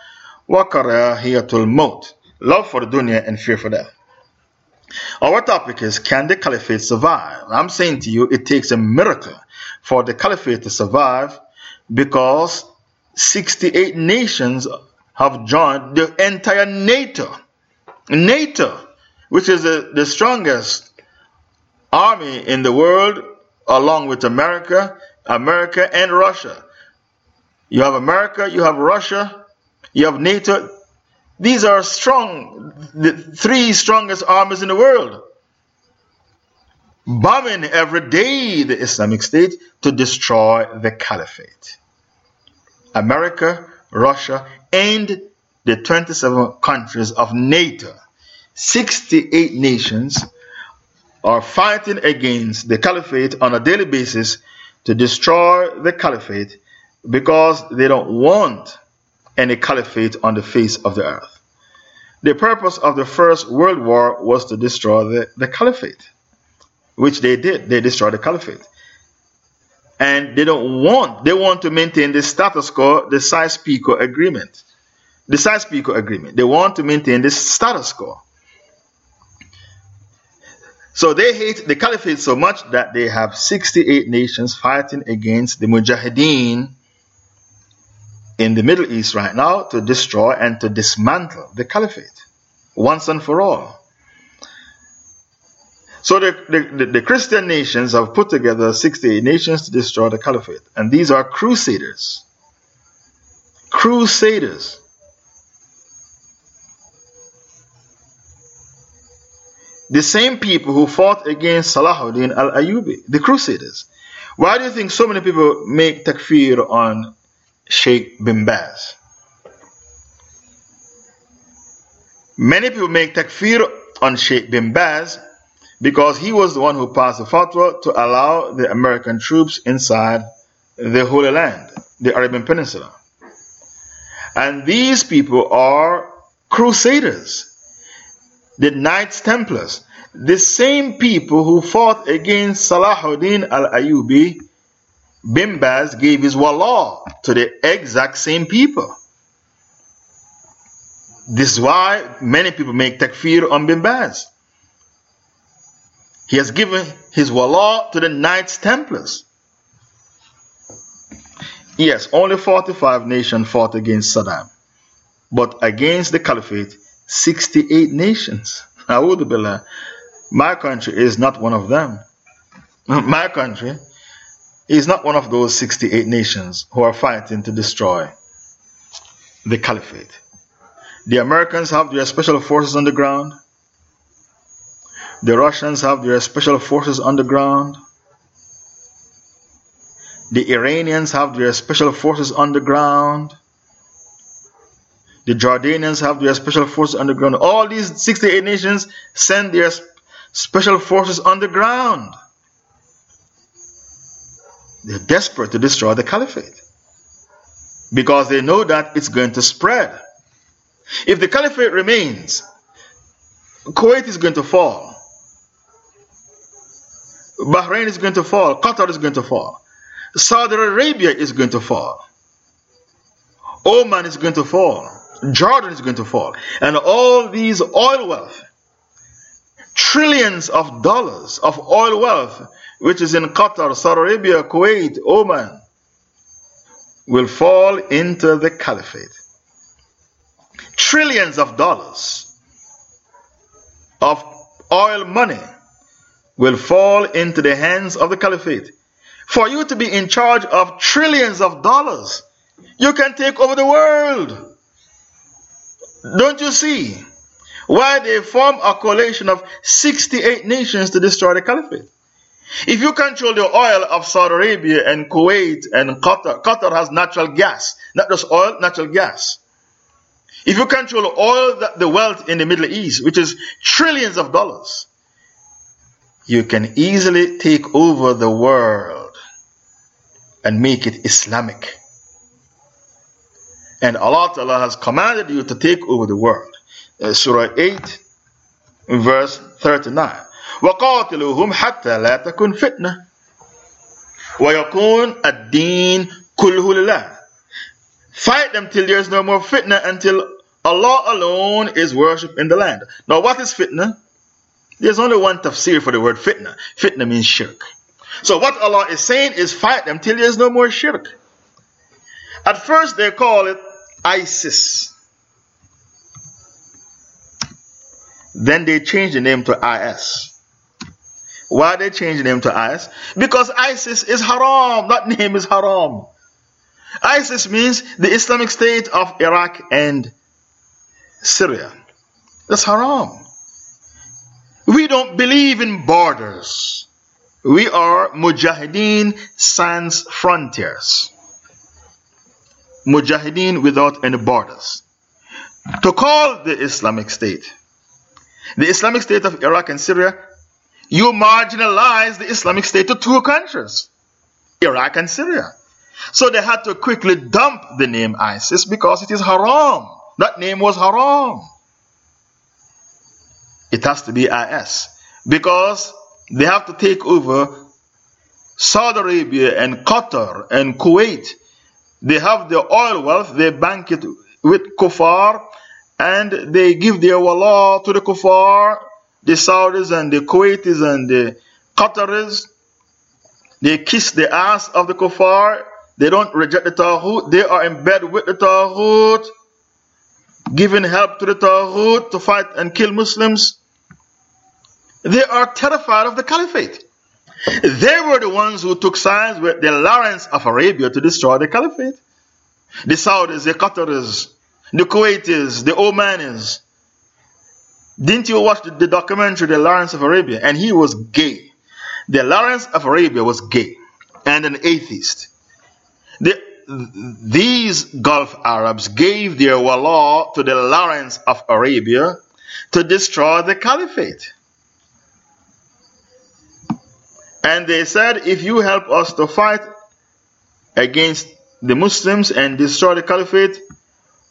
wa karahiyatul maut. Love for the dunya and fear for death. Our topic is Can the caliphate survive? I'm saying to you, it takes a miracle for the caliphate to survive because 68 nations have joined the entire NATO. NATO, which is the, the strongest army in the world, along with America, America and Russia. You have America, you have Russia, you have NATO. These are strong, the three strongest armies in the world. Bombing every day the Islamic State to destroy the caliphate. America, Russia, and the 27 countries of NATO. 68 nations are fighting against the caliphate on a daily basis to destroy the caliphate because they don't want any caliphate on the face of the earth. The purpose of the First World War was to destroy the, the caliphate, which they did. They destroyed the caliphate. And they don't want, they want to maintain the status quo, the Sykes-Picot agreement. The Sykes-Picot agreement. They want to maintain the status quo. So they hate the caliphate so much that they have 68 nations fighting against the Mujahideen in the Middle East right now to destroy and to dismantle the caliphate once and for all. So the, the, the, Christian nations have put together 68 nations to destroy the caliphate. And these are crusaders. Crusaders. The same people who fought against Salahuddin al Ayyubi, the crusaders. Why do you think so many people make takfir on Sheikh bin Baz? Many people make takfir on Sheikh bin Baz because he was the one who passed the fatwa to allow the American troops inside the Holy Land, the Arabian Peninsula. And these people are crusaders, the Knights Templars, the same people who fought against Salahuddin al Ayyubi. Bin Baz gave his wallah to the exact same people. This is why many people make takfir on Bin Baz. He has given his wallah to the Knights Templars. Yes, only 45 nations fought against Saddam. But against the Caliphate, 68 nations. (laughs) My country is not one of them. (laughs) My country is not one of those 68 nations who are fighting to destroy the Caliphate. The Americans have their special forces on the ground. The Russians have their special forces on the ground. The Iranians have their special forces on the ground. The Jordanians have their special forces on the ground. All these 68 nations send their special forces on the ground. They're desperate to destroy the caliphate because they know that it's going to spread. If the caliphate remains, Kuwait is going to fall. Bahrain is going to fall. Qatar is going to fall. Saudi Arabia is going to fall. Oman is going to fall. Jordan is going to fall. And all these oil wealth, trillions of dollars of oil wealth, which is in Qatar, Saudi Arabia, Kuwait, Oman, will fall into the caliphate. Trillions of dollars of oil money will fall into the hands of the caliphate. For you to be in charge of trillions of dollars, you can take over the world. Don't you see why they form a coalition of 68 nations to destroy the caliphate? If you control the oil of Saudi Arabia and Kuwait and Qatar, Qatar has natural gas, not just oil, natural gas. If you control all the wealth in the Middle East, which is trillions of dollars, you can easily take over the world and make it Islamic. And Allah Ta'ala has commanded you to take over the world. Uh, Surah 8, verse 39. وَقَاتِلُوهُمْ حَتَّى لَا تَكُنْ فِتْنَةً وَيَكُونَ الدِّينَ كُلُّهُ لِلَّهِ Fight them till there is no more fitna until Allah alone is worshipped in the land. Now, what is fitna? There's only one tafsir for the word fitna. Fitna means shirk. So, what Allah is saying is fight them till there is no more shirk. At first, they call it ISIS. Then they change the name to IS. Why they change the name to IS? Because ISIS is haram. That (laughs) name is haram. ISIS means the Islamic State of Iraq and Syria. That's haram. We don't believe in borders. We are Mujahideen sans frontiers. Mujahideen without any borders. To call the Islamic State, the Islamic State of Iraq and Syria, you marginalize the Islamic State to two countries, Iraq and Syria. So they had to quickly dump the name ISIS because it is haram. That name was haram. It has to be IS because they have to take over Saudi Arabia and Qatar and Kuwait. They have the oil wealth, they bank it with kuffar and they give their wallah to the kuffar, the Saudis and the Kuwaitis and the Qataris. They kiss the ass of the kuffar they don't reject the Taghut. They are in bed with the Taghut, giving help to the Taghut to fight and kill Muslims. They are terrified of the Caliphate. They were the ones who took sides with the Lawrence of Arabia to destroy the Caliphate. The Saudis, the Qataris, the Kuwaitis, the Omanis. Didn't you watch the, documentary, The Lawrence of Arabia? And he was gay. The Lawrence of Arabia was gay and an atheist. The, these Gulf Arabs gave their wallah to the Lawrence of Arabia to destroy the caliphate. And they said, if you help us to fight against the Muslims and destroy the caliphate,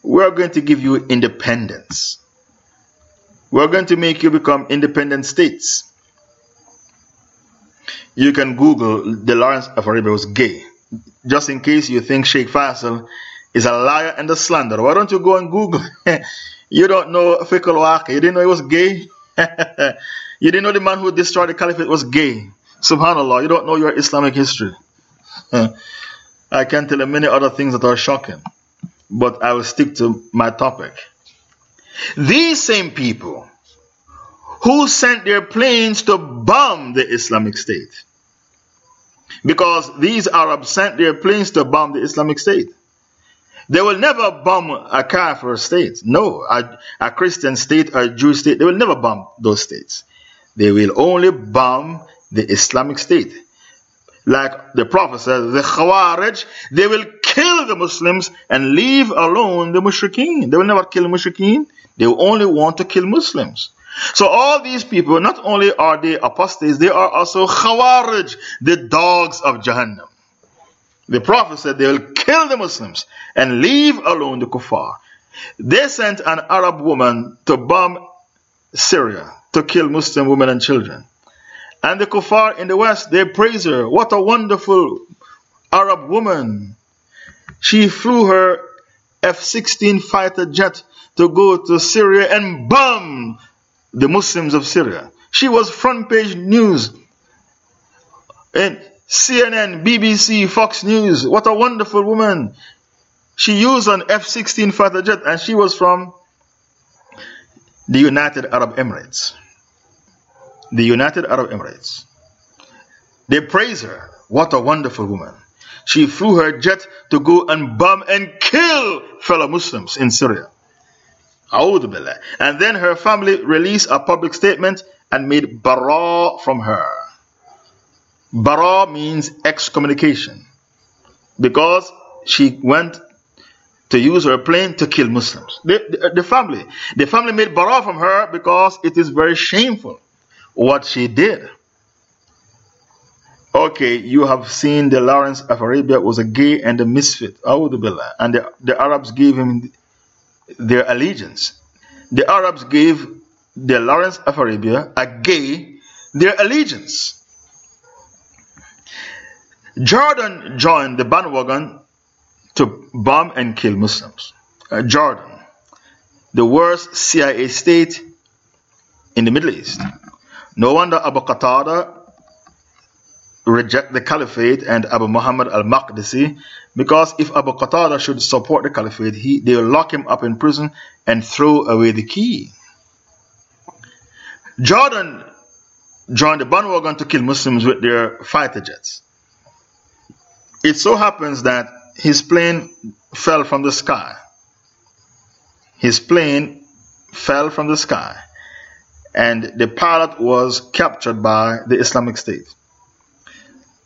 we're going to give you independence. We're going to make you become independent states. You can Google the Lawrence of Arabia was gay just in case you think Sheikh Faisal is a liar and a slanderer, why don't you go and Google? (laughs) you don't know Fiqh al You didn't know he was gay? (laughs) you didn't know the man who destroyed the caliphate was gay? Subhanallah, you don't know your Islamic history. (laughs) I can tell you many other things that are shocking, but I will stick to my topic. These same people who sent their planes to bomb the Islamic State because these Arabs sent their planes to bomb the Islamic State. They will never bomb a Kafir state. No, a, a Christian state a Jewish state. They will never bomb those states. They will only bomb the Islamic State. Like the Prophet says, the Khawarij, they will kill the Muslims and leave alone the Mushrikeen. They will never kill Mushrikeen. They only want to kill Muslims. So all these people, not only are they apostates, they are also khawarij, the dogs of Jahannam. The Prophet said they will kill the Muslims and leave alone the kuffar. They sent an Arab woman to bomb Syria to kill Muslim women and children. And the kuffar in the West, they praise her. What a wonderful Arab woman. She flew her F 16 fighter jet to go to Syria and bomb the Muslims of Syria. She was front page news in CNN, BBC, Fox News. What a wonderful woman. She used an F 16 fighter jet and she was from the United Arab Emirates. The United Arab Emirates. They praise her. What a wonderful woman. She flew her jet to go and bomb and kill fellow Muslims in Syria. And then her family released a public statement and made bara from her. Bara means excommunication because she went to use her plane to kill Muslims. The, the, the, family, the family made bara from her because it is very shameful what she did. Okay, you have seen the Lawrence of Arabia was a gay and a misfit. And the, the Arabs gave him their allegiance. The Arabs gave the Lawrence of Arabia, a gay, their allegiance. Jordan joined the bandwagon to bomb and kill Muslims. Uh, Jordan, the worst CIA state in the Middle East. No wonder Abu Qatada reject the caliphate and Abu Muhammad al-Maqdisi because if Abu Qatada should support the caliphate, he, they'll lock him up in prison and throw away the key. Jordan joined the bandwagon to kill Muslims with their fighter jets. It so happens that his plane fell from the sky. His plane fell from the sky, and the pilot was captured by the Islamic State.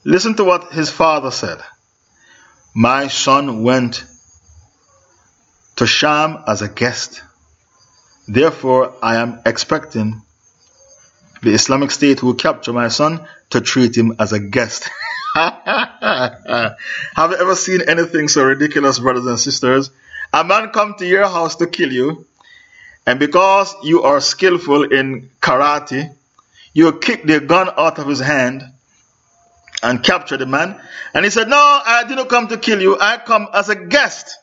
Listen to what his father said. My son went to Sham as a guest. Therefore, I am expecting the Islamic State who capture my son to treat him as a guest. (laughs) Have you ever seen anything so ridiculous, brothers and sisters? A man come to your house to kill you, and because you are skillful in karate, you kick the gun out of his hand and capture the man. And he said, No, I didn't come to kill you. I come as a guest.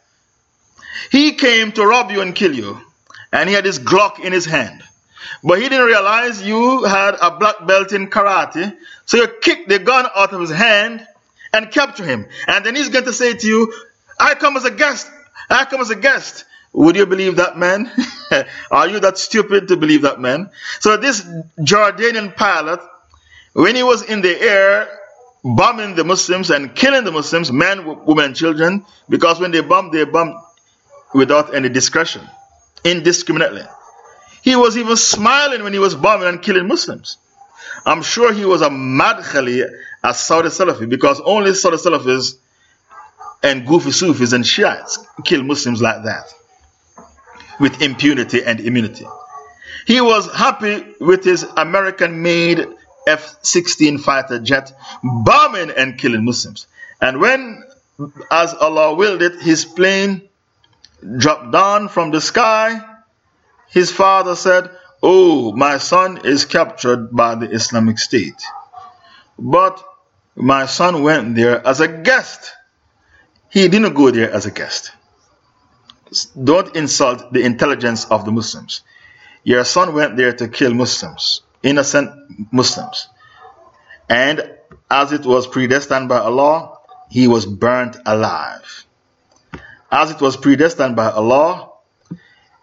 He came to rob you and kill you. And he had his Glock in his hand. But he didn't realize you had a black belt in karate. So you kicked the gun out of his hand and capture him. And then he's going to say to you, I come as a guest. I come as a guest. Would you believe that man? (laughs) Are you that stupid to believe that man? So this Jordanian pilot, when he was in the air, bombing the Muslims and killing the Muslims, men, women, children, because when they bomb, they bomb without any discretion, indiscriminately. He was even smiling when he was bombing and killing Muslims. I'm sure he was a madkhali, a Saudi Salafi, because only Saudi Salafis and Goofy Sufis and Shiites kill Muslims like that, with impunity and immunity. He was happy with his American made F 16 fighter jet bombing and killing Muslims. And when, as Allah willed it, his plane dropped down from the sky, his father said, Oh, my son is captured by the Islamic State. But my son went there as a guest. He didn't go there as a guest. Don't insult the intelligence of the Muslims. Your son went there to kill Muslims innocent Muslims. And as it was predestined by Allah, he was burnt alive. As it was predestined by Allah,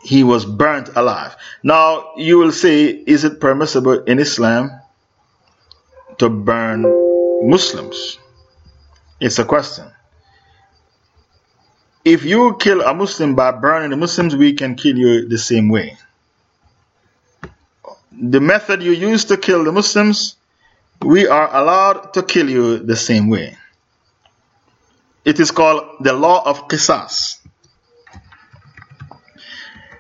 he was burnt alive. Now, you will say, is it permissible in Islam to burn Muslims? It's a question. If you kill a Muslim by burning the Muslims, we can kill you the same way the method you use to kill the Muslims, we are allowed to kill you the same way. It is called the law of qisas.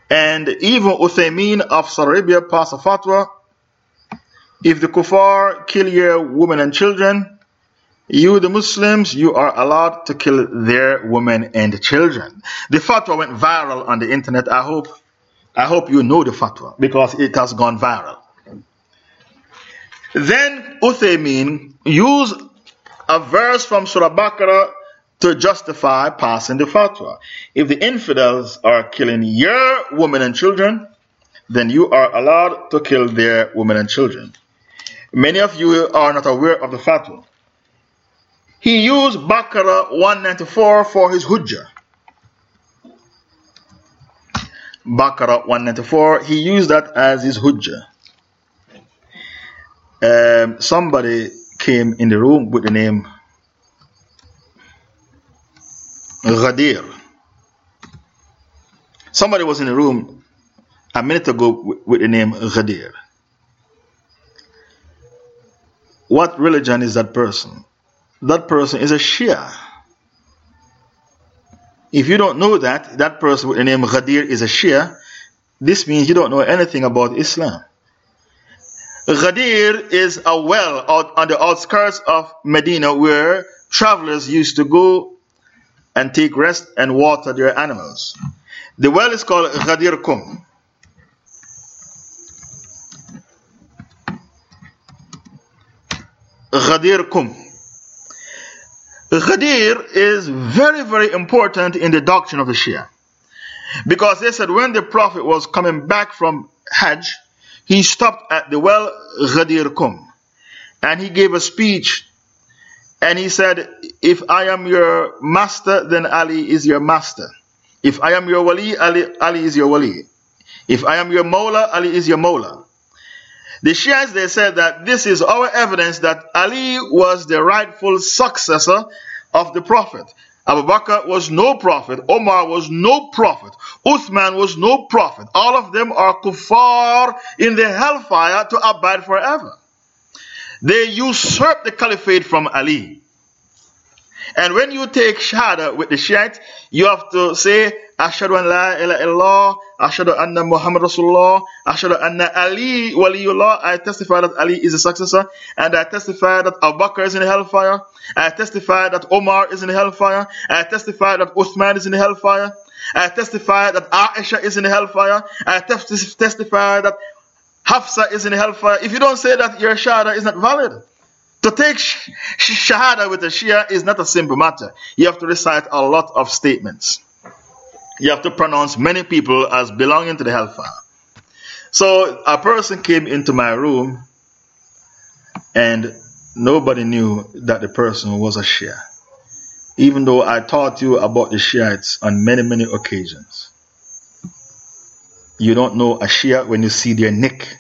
And Ibn Uthaymeen of Saudi Arabia passed a fatwa if the kuffar kill your women and children, you, the Muslims, you are allowed to kill their women and children. The fatwa went viral on the internet. I hope I hope you know the fatwa because it has gone viral. Then Uthaymeen used a verse from Surah Baqarah to justify passing the fatwa. If the infidels are killing your women and children, then you are allowed to kill their women and children. Many of you are not aware of the fatwa. He used Baqarah 194 for his hujjah. Baqarah 194, he used that as his hujjah. Um, somebody came in the room with the name Ghadir. Somebody was in the room a minute ago with the name Ghadir. What religion is that person? That person is a Shia. If you don't know that, that person with the name Ghadir is a Shia, this means you don't know anything about Islam. Ghadir is a well out on the outskirts of Medina where travelers used to go and take rest and water their animals. The well is called Ghadir Kum. Ghadir Kum. Ghadir is very, very important in the doctrine of the Shia. Because they said when the Prophet was coming back from Hajj, he stopped at the well Ghadir Kum and he gave a speech and he said, If I am your master, then Ali is your master. If I am your wali, Ali, Ali is your wali. If I am your Mawla, Ali is your Mawla. The Shiites, they said that this is our evidence that Ali was the rightful successor of the Prophet. Abu Bakr was no prophet. Omar was no prophet. Uthman was no prophet. All of them are kuffar in the hellfire to abide forever. They usurped the caliphate from Ali. And when you take Shahada with the Shiite, you have to say, Ashadu an la ilaha illallah, Ashadu anna Muhammad Rasulullah, Ashadu anna Ali waliullah. I testify that Ali is a successor, and I testify that Abu Bakr is in the hellfire. I testify that Omar is in the hellfire. I testify that Uthman is in the hellfire. I testify that Aisha is in the hellfire. I testify that Hafsa is in the hellfire. If you don't say that, your Shahada is not valid. To take Shahada with a Shia is not a simple matter. You have to recite a lot of statements. You have to pronounce many people as belonging to the hellfire. So a person came into my room and nobody knew that the person was a Shia. Even though I taught you about the Shiites on many, many occasions. You don't know a Shia when you see their nick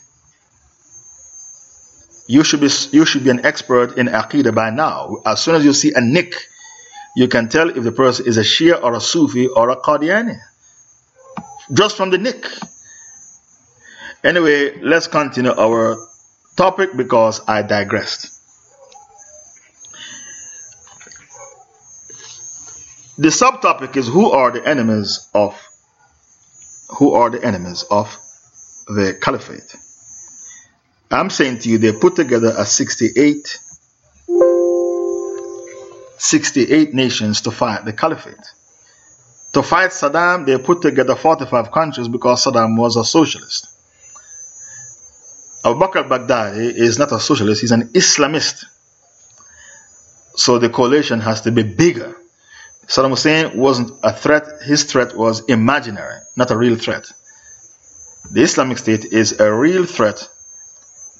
you should be you should be an expert in aqidah by now. As soon as you see a nick, you can tell if the person is a Shia or a Sufi or a Qadiani. Just from the nick. Anyway, let's continue our topic because I digressed. The subtopic is who are the enemies of who are the enemies of the caliphate. I'm saying to you, they put together a 68, 68 nations to fight the caliphate. To fight Saddam, they put together 45 countries because Saddam was a socialist. Abu Bakr al-Baghdadi is not a socialist, he's an Islamist. So the coalition has to be bigger. Saddam Hussein wasn't a threat, his threat was imaginary, not a real threat. The Islamic State is a real threat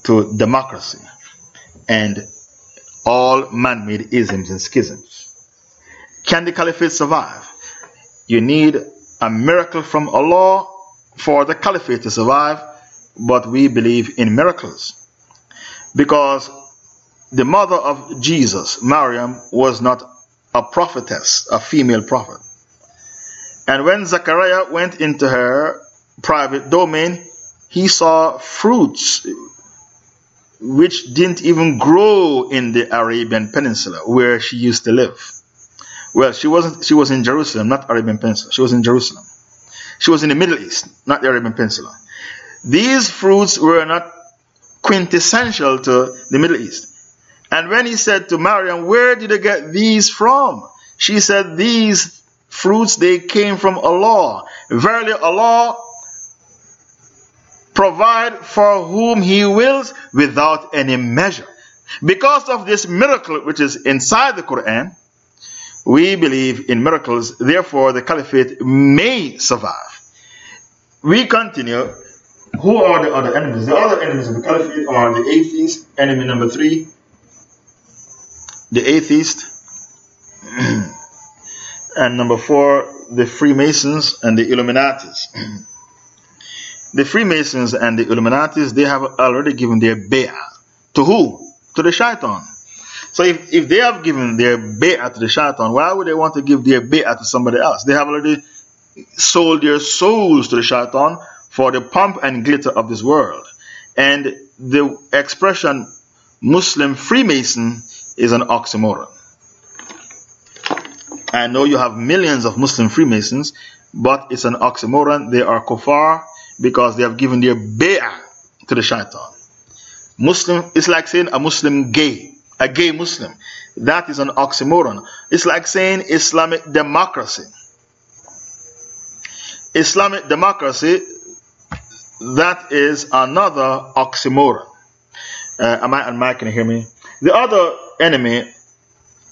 to democracy and all man made isms and schisms. Can the caliphate survive? You need a miracle from Allah for the caliphate to survive, but we believe in miracles. Because the mother of Jesus, Maryam, was not a prophetess, a female prophet. And when Zechariah went into her private domain, he saw fruits which didn't even grow in the Arabian Peninsula where she used to live. Well, she wasn't. She was in Jerusalem, not Arabian Peninsula. She was in Jerusalem. She was in the Middle East, not the Arabian Peninsula. These fruits were not quintessential to the Middle East. And when he said to Maryam, Where did you get these from? She said, These fruits, they came from Allah. Verily, Allah provide for whom He wills without any measure. Because of this miracle which is inside the Quran, we believe in miracles, therefore, the caliphate may survive. We continue. Who are the other enemies? The other enemies of the caliphate are the atheists, enemy number three, the atheist, (clears throat) and number four, the Freemasons and the Illuminatis. (clears throat) the Freemasons and the Illuminatis, they have already given their bay'ah. To who? To the shaitan. So if, if they have given their bay'ah to the shaitan, why would they want to give their bay'ah to somebody else? They have already sold their souls to the shaitan for the pomp and glitter of this world. And the expression Muslim Freemason is an oxymoron. I know you have millions of Muslim Freemasons, but it's an oxymoron. They are kuffar because they have given their bay'ah to the shaitan. Muslim, it's like saying a Muslim gay, a gay Muslim. That is an oxymoron. It's like saying Islamic democracy. Islamic democracy, that is another oxymoron. Uh, am I, am I, can hear me? The other enemy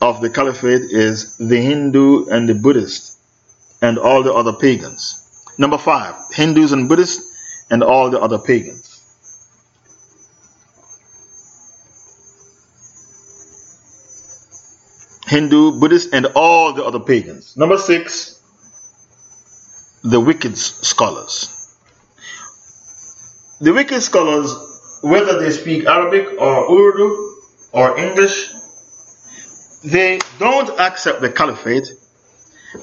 of the caliphate is the Hindu and the Buddhist and all the other pagans. Number five, Hindus and Buddhists and all the other pagans. Hindu, Buddhist, and all the other pagans. Number six, the wicked scholars. The wicked scholars, whether they speak Arabic or Urdu or English, they don't accept the caliphate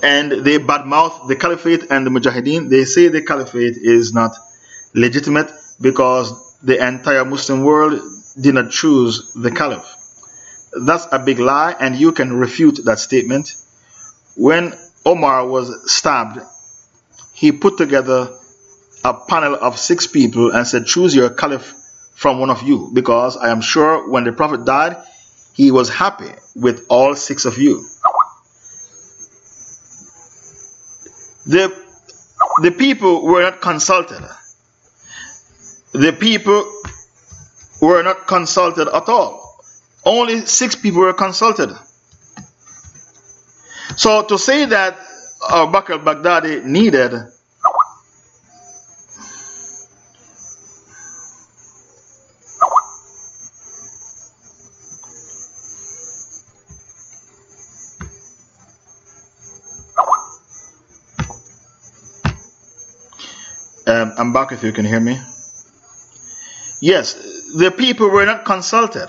and they badmouth the caliphate and the mujahideen. They say the caliphate is not legitimate because the entire Muslim world did not choose the caliph. That's a big lie, and you can refute that statement. When Omar was stabbed, he put together a panel of six people and said, Choose your caliph from one of you, because I am sure when the Prophet died, he was happy with all six of you. The, the people were not consulted. The people were not consulted at all. Only six people were consulted. So to say that Abu Bakr al-Baghdadi needed Um, I'm back if you can hear me. Yes, the people were not consulted.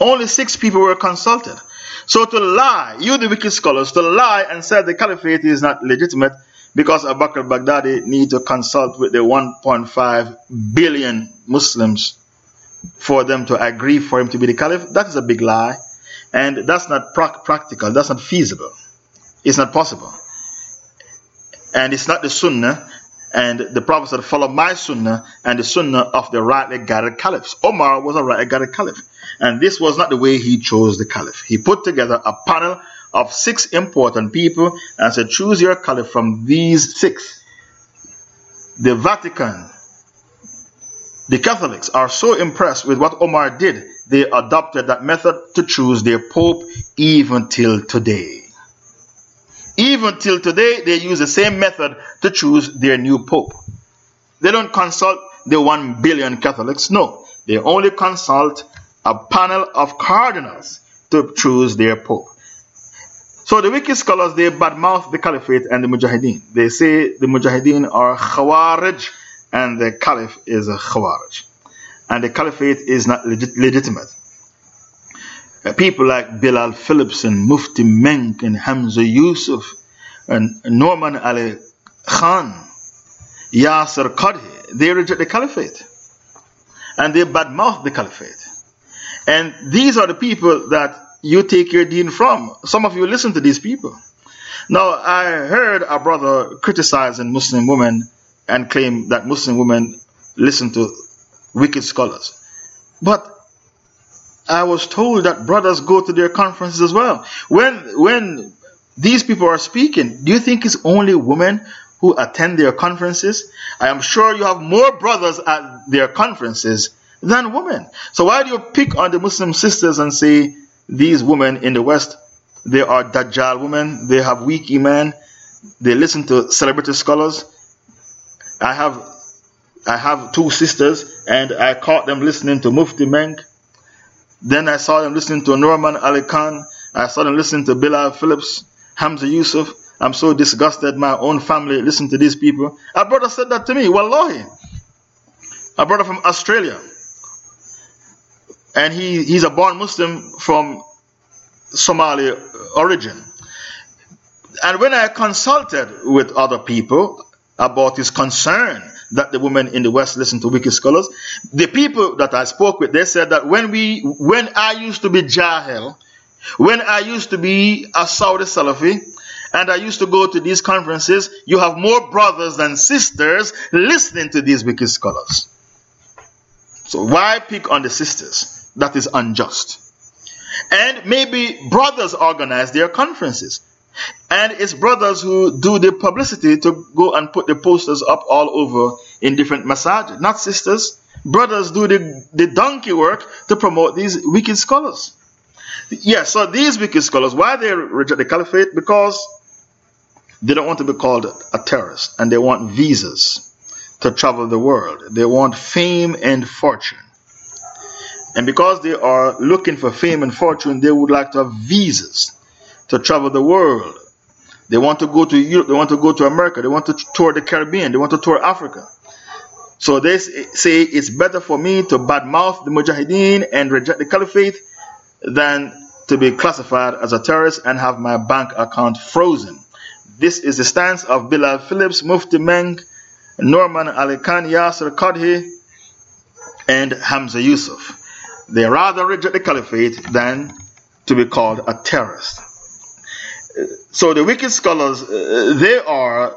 Only six people were consulted. So to lie, you the wicked scholars, to lie and say the caliphate is not legitimate because Abu Bakr al-Baghdadi need to consult with the 1.5 billion Muslims for them to agree for him to be the caliph, that is a big lie. And that's not pra practical, that's not feasible. It's not possible. And it's not the sunnah and the Prophet said, Follow my sunnah and the sunnah of the rightly guided caliphs. Omar was a rightly guided caliph. And this was not the way he chose the caliph. He put together a panel of six important people and said, Choose your caliph from these six. The Vatican, the Catholics are so impressed with what Omar did, they adopted that method to choose their pope even till today. Even till today, they use the same method to choose their new pope. They don't consult the 1 billion Catholics, no. They only consult a panel of cardinals to choose their pope. So the wicked scholars, they badmouth the caliphate and the mujahideen. They say the mujahideen are khawarij and the caliph is a khawarij. And the caliphate is not legit legitimate. People like Bilal Phillips and Mufti Menk and Hamza Yusuf and Nouman Ali Khan, Yasser Qadhi, they reject the caliphate. And they badmouth the caliphate. And these are the people that you take your deen from. Some of you listen to these people. Now, I heard a brother criticizing Muslim women and claim that Muslim women listen to wicked scholars. But I was told that brothers go to their conferences as well. When, when these people are speaking, do you think it's only women who attend their conferences? I am sure you have more brothers at their conferences than women. So why do you pick on the Muslim sisters and say these women in the West, they are Dajjal women, they have weak iman, they listen to celebrity scholars? I have I have two sisters and I caught them listening to Mufti Menk then I saw them listening to Nouman Ali Khan. I saw them listening to Bilal Phillips, Hamza Yusuf. I'm so disgusted. My own family listen to these people. A brother said that to me. Wallahi. A brother from Australia. And he, he's a born Muslim from Somali origin. And when I consulted with other people about his concern that the women in the West listen to wicked scholars. The people that I spoke with, they said that when we, when I used to be Jahil, when I used to be a Saudi Salafi, and I used to go to these conferences, you have more brothers than sisters listening to these wicked scholars. So why pick on the sisters? That is unjust. And maybe brothers organize their conferences. And it's brothers who do the publicity to go and put the posters up all over in different massages, not sisters. Brothers do the, the donkey work to promote these wicked scholars. Yeah, so these wicked scholars, why they reject the caliphate? Because they don't want to be called a terrorist and they want visas to travel the world. They want fame and fortune. And because they are looking for fame and fortune, they would like to have visas to travel the world. They want to go to Europe, they want to go to America, they want to tour the Caribbean, they want to tour Africa. So they say it's better for me to badmouth the Mujahideen and reject the caliphate than to be classified as a terrorist and have my bank account frozen. This is the stance of Bilal Phillips, Mufti Menk, Nouman Ali Khan, Yasser Qadhi, and Hamza Yusuf. They rather reject the caliphate than to be called a terrorist. So the wicked scholars, uh, they are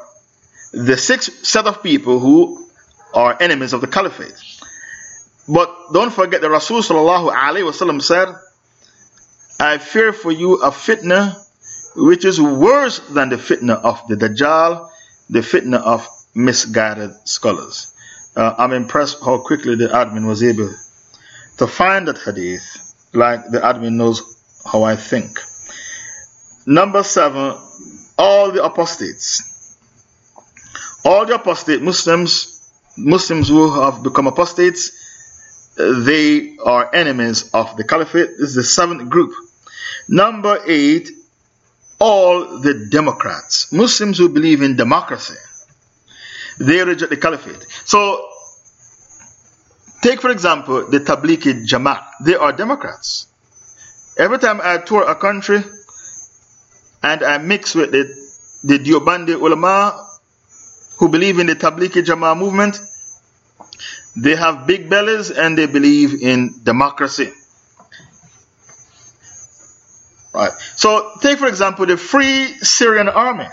the sixth set of people who are enemies of the caliphate. But don't forget that Rasul said, I fear for you a fitna which is worse than the fitna of the Dajjal, the fitna of misguided scholars. Uh, I'm impressed how quickly the admin was able to find that hadith, like the admin knows how I think. Number seven, all the apostates. All the apostate Muslims, Muslims who have become apostates, they are enemies of the caliphate. This is the seventh group. Number eight, all the Democrats, Muslims who believe in democracy, they reject the caliphate. So, take for example the Tablighi Jamaat, they are Democrats. Every time I tour a country and I mix with the, the Deobandi ulama who believe in the Tablighi Jamaat movement, they have big bellies and they believe in democracy. Right. So, take for example the Free Syrian Army.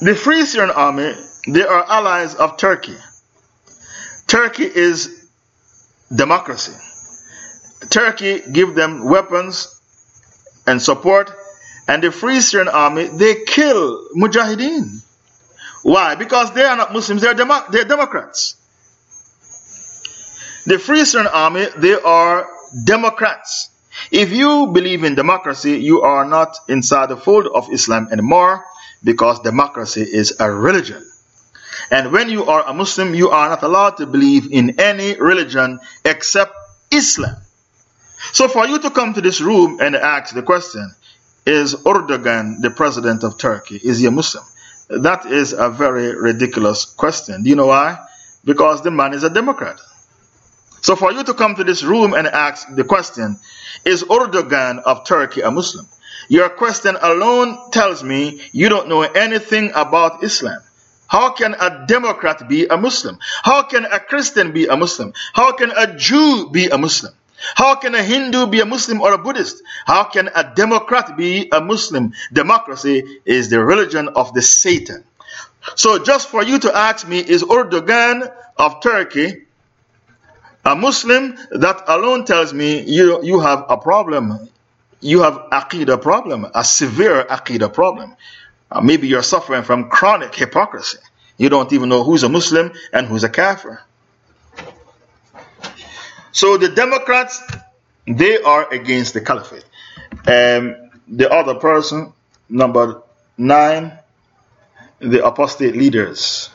The Free Syrian Army, they are allies of Turkey. Turkey is democracy. Turkey give them weapons and support, and the Free Syrian Army, they kill Mujahideen. Why? Because they are not Muslims, they are, Demo they are Democrats. The Free Syrian Army, they are Democrats. If you believe in democracy, you are not inside the fold of Islam anymore because democracy is a religion. And when you are a Muslim, you are not allowed to believe in any religion except Islam. So for you to come to this room and ask the question, is Erdogan the president of Turkey? Is he a Muslim? That is a very ridiculous question. Do you know why? Because the man is a Democrat. So for you to come to this room and ask the question, is Erdogan of Turkey a Muslim? Your question alone tells me you don't know anything about Islam. How can a Democrat be a Muslim? How can a Christian be a Muslim? How can a Jew be a Muslim? How can a Hindu be a Muslim or a Buddhist? How can a Democrat be a Muslim? Democracy is the religion of the Satan. So just for you to ask me, is Erdogan of Turkey a Muslim, that alone tells me you, you have a problem. You have aqidah problem, a severe aqidah problem. Uh, maybe you're suffering from chronic hypocrisy. You don't even know who's a Muslim and who's a kafir. So the Democrats, they are against the caliphate. Um, the other person, number nine, the apostate leaders.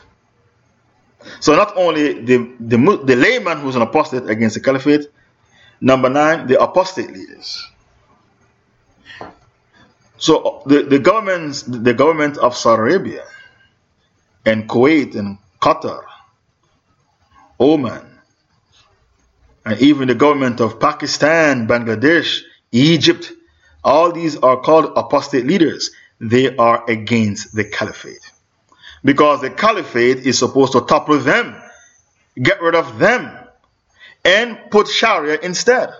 So not only the, the, the layman who's an apostate against the caliphate, number nine, the apostate leaders. So the, the governments, the government of Saudi Arabia and Kuwait and Qatar, Oman, and even the government of Pakistan, Bangladesh, Egypt, all these are called apostate leaders. They are against the caliphate. Because the caliphate is supposed to topple them, get rid of them, and put Sharia instead.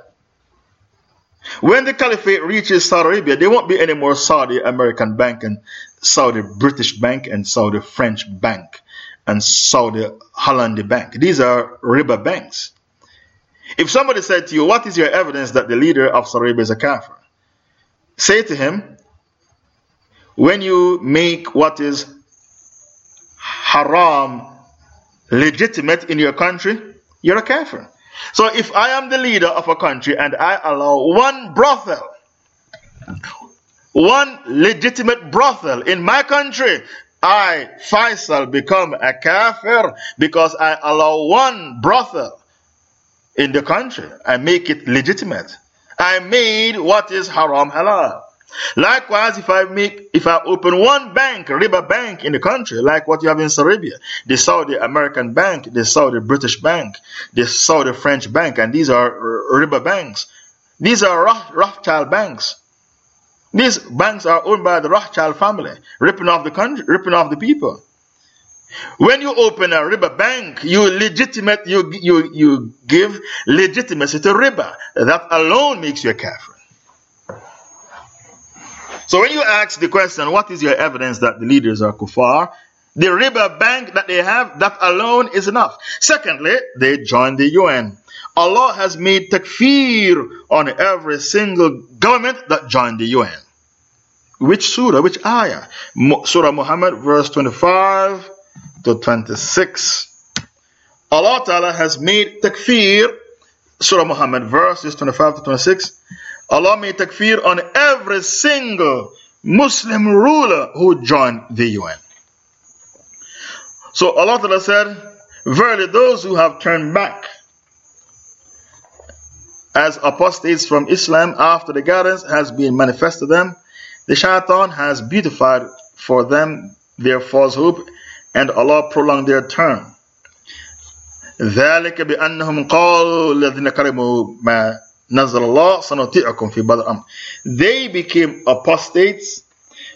When the caliphate reaches Saudi Arabia, there won't be any more Saudi American bank and Saudi British bank and Saudi French bank and Saudi Hollandi bank. These are riba banks. If somebody said to you, What is your evidence that the leader of Saudi is a kafir? Say to him, When you make what is haram legitimate in your country, you're a kafir. So if I am the leader of a country and I allow one brothel, one legitimate brothel in my country, I, Faisal, become a kafir because I allow one brothel in the country. I make it legitimate. I made what is haram halal. Likewise, if I make, if I open one bank, riba bank in the country, like what you have in Arabia, the Saudi American bank, the Saudi British bank, the Saudi French bank, and these are riba banks. These are Rothschild banks. These banks are owned by the Rothschild family, ripping off the country, ripping off the people. When you open a riba bank, you legitimate, you, you, you give legitimacy to riba. That alone makes you a kafir. So when you ask the question, what is your evidence that the leaders are kuffar? The riba bank that they have, that alone is enough. Secondly, they joined the UN. Allah has made takfir on every single government that joined the UN. Which surah, which ayah? Surah Muhammad, verse 25 to 26. Allah Ta'ala has made takfir, Surah Muhammad, verses 25 to 26. Allah made takfir on every single Muslim ruler who joined the UN. So Allah Ta'ala said, Verily, those who have turned back as apostates from Islam after the guidance has been manifested to them, the shaitan has beautified for them their false hope and Allah prolonged their term. ذلك بأنهم قالوا الذين كرموا ما نزل الله سنطيعكم في بعض الأمر. They became apostates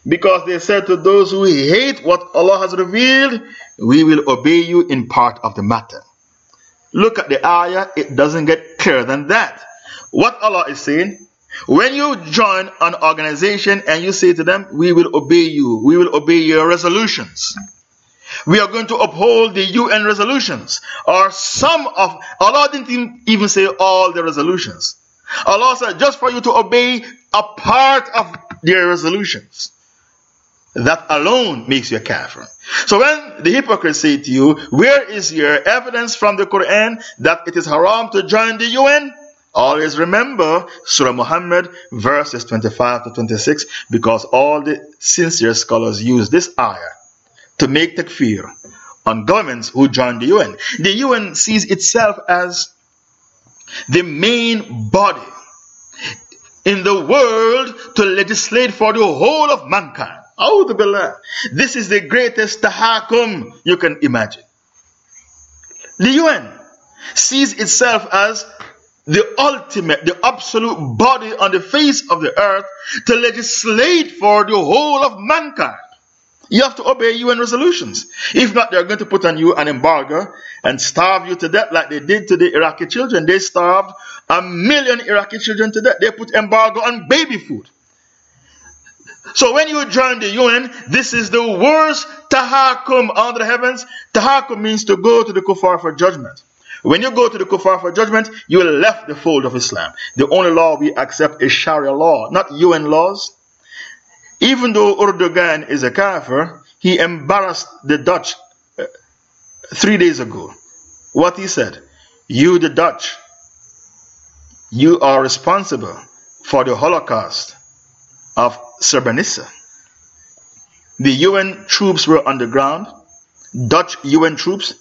because they said to those who hate what Allah has revealed, we will obey you in part of the matter. Look at the ayah, it doesn't get clearer than that. What Allah is saying, when you join an organization and you say to them, we will obey you, we will obey your resolutions. We are going to uphold the UN resolutions or some of, Allah didn't even say all the resolutions. Allah said just for you to obey a part of their resolutions. That alone makes you a kafir. So when the hypocrites say to you, where is your evidence from the Quran that it is haram to join the UN? Always remember Surah Muhammad verses 25 to 26 because all the sincere scholars use this ayah to make takfir on governments who join the UN. The UN sees itself as the main body in the world to legislate for the whole of mankind. This is the greatest tahakum you can imagine. The UN sees itself as the ultimate, the absolute body on the face of the earth to legislate for the whole of mankind. You have to obey UN resolutions. If not, they're going to put on you an embargo and starve you to death like they did to the Iraqi children. They starved a million Iraqi children to death. They put embargo on baby food. So when you join the UN, this is the worst tahakum under the heavens. Tahakum means to go to the kuffar for judgment. When you go to the kuffar for judgment, you left the fold of Islam. The only law we accept is Sharia law, not UN laws. Even though Erdogan is a kafir, he embarrassed the Dutch uh, three days ago. What he said, you the Dutch, you are responsible for the Holocaust of Srebrenica. The UN troops were on the ground, Dutch UN troops,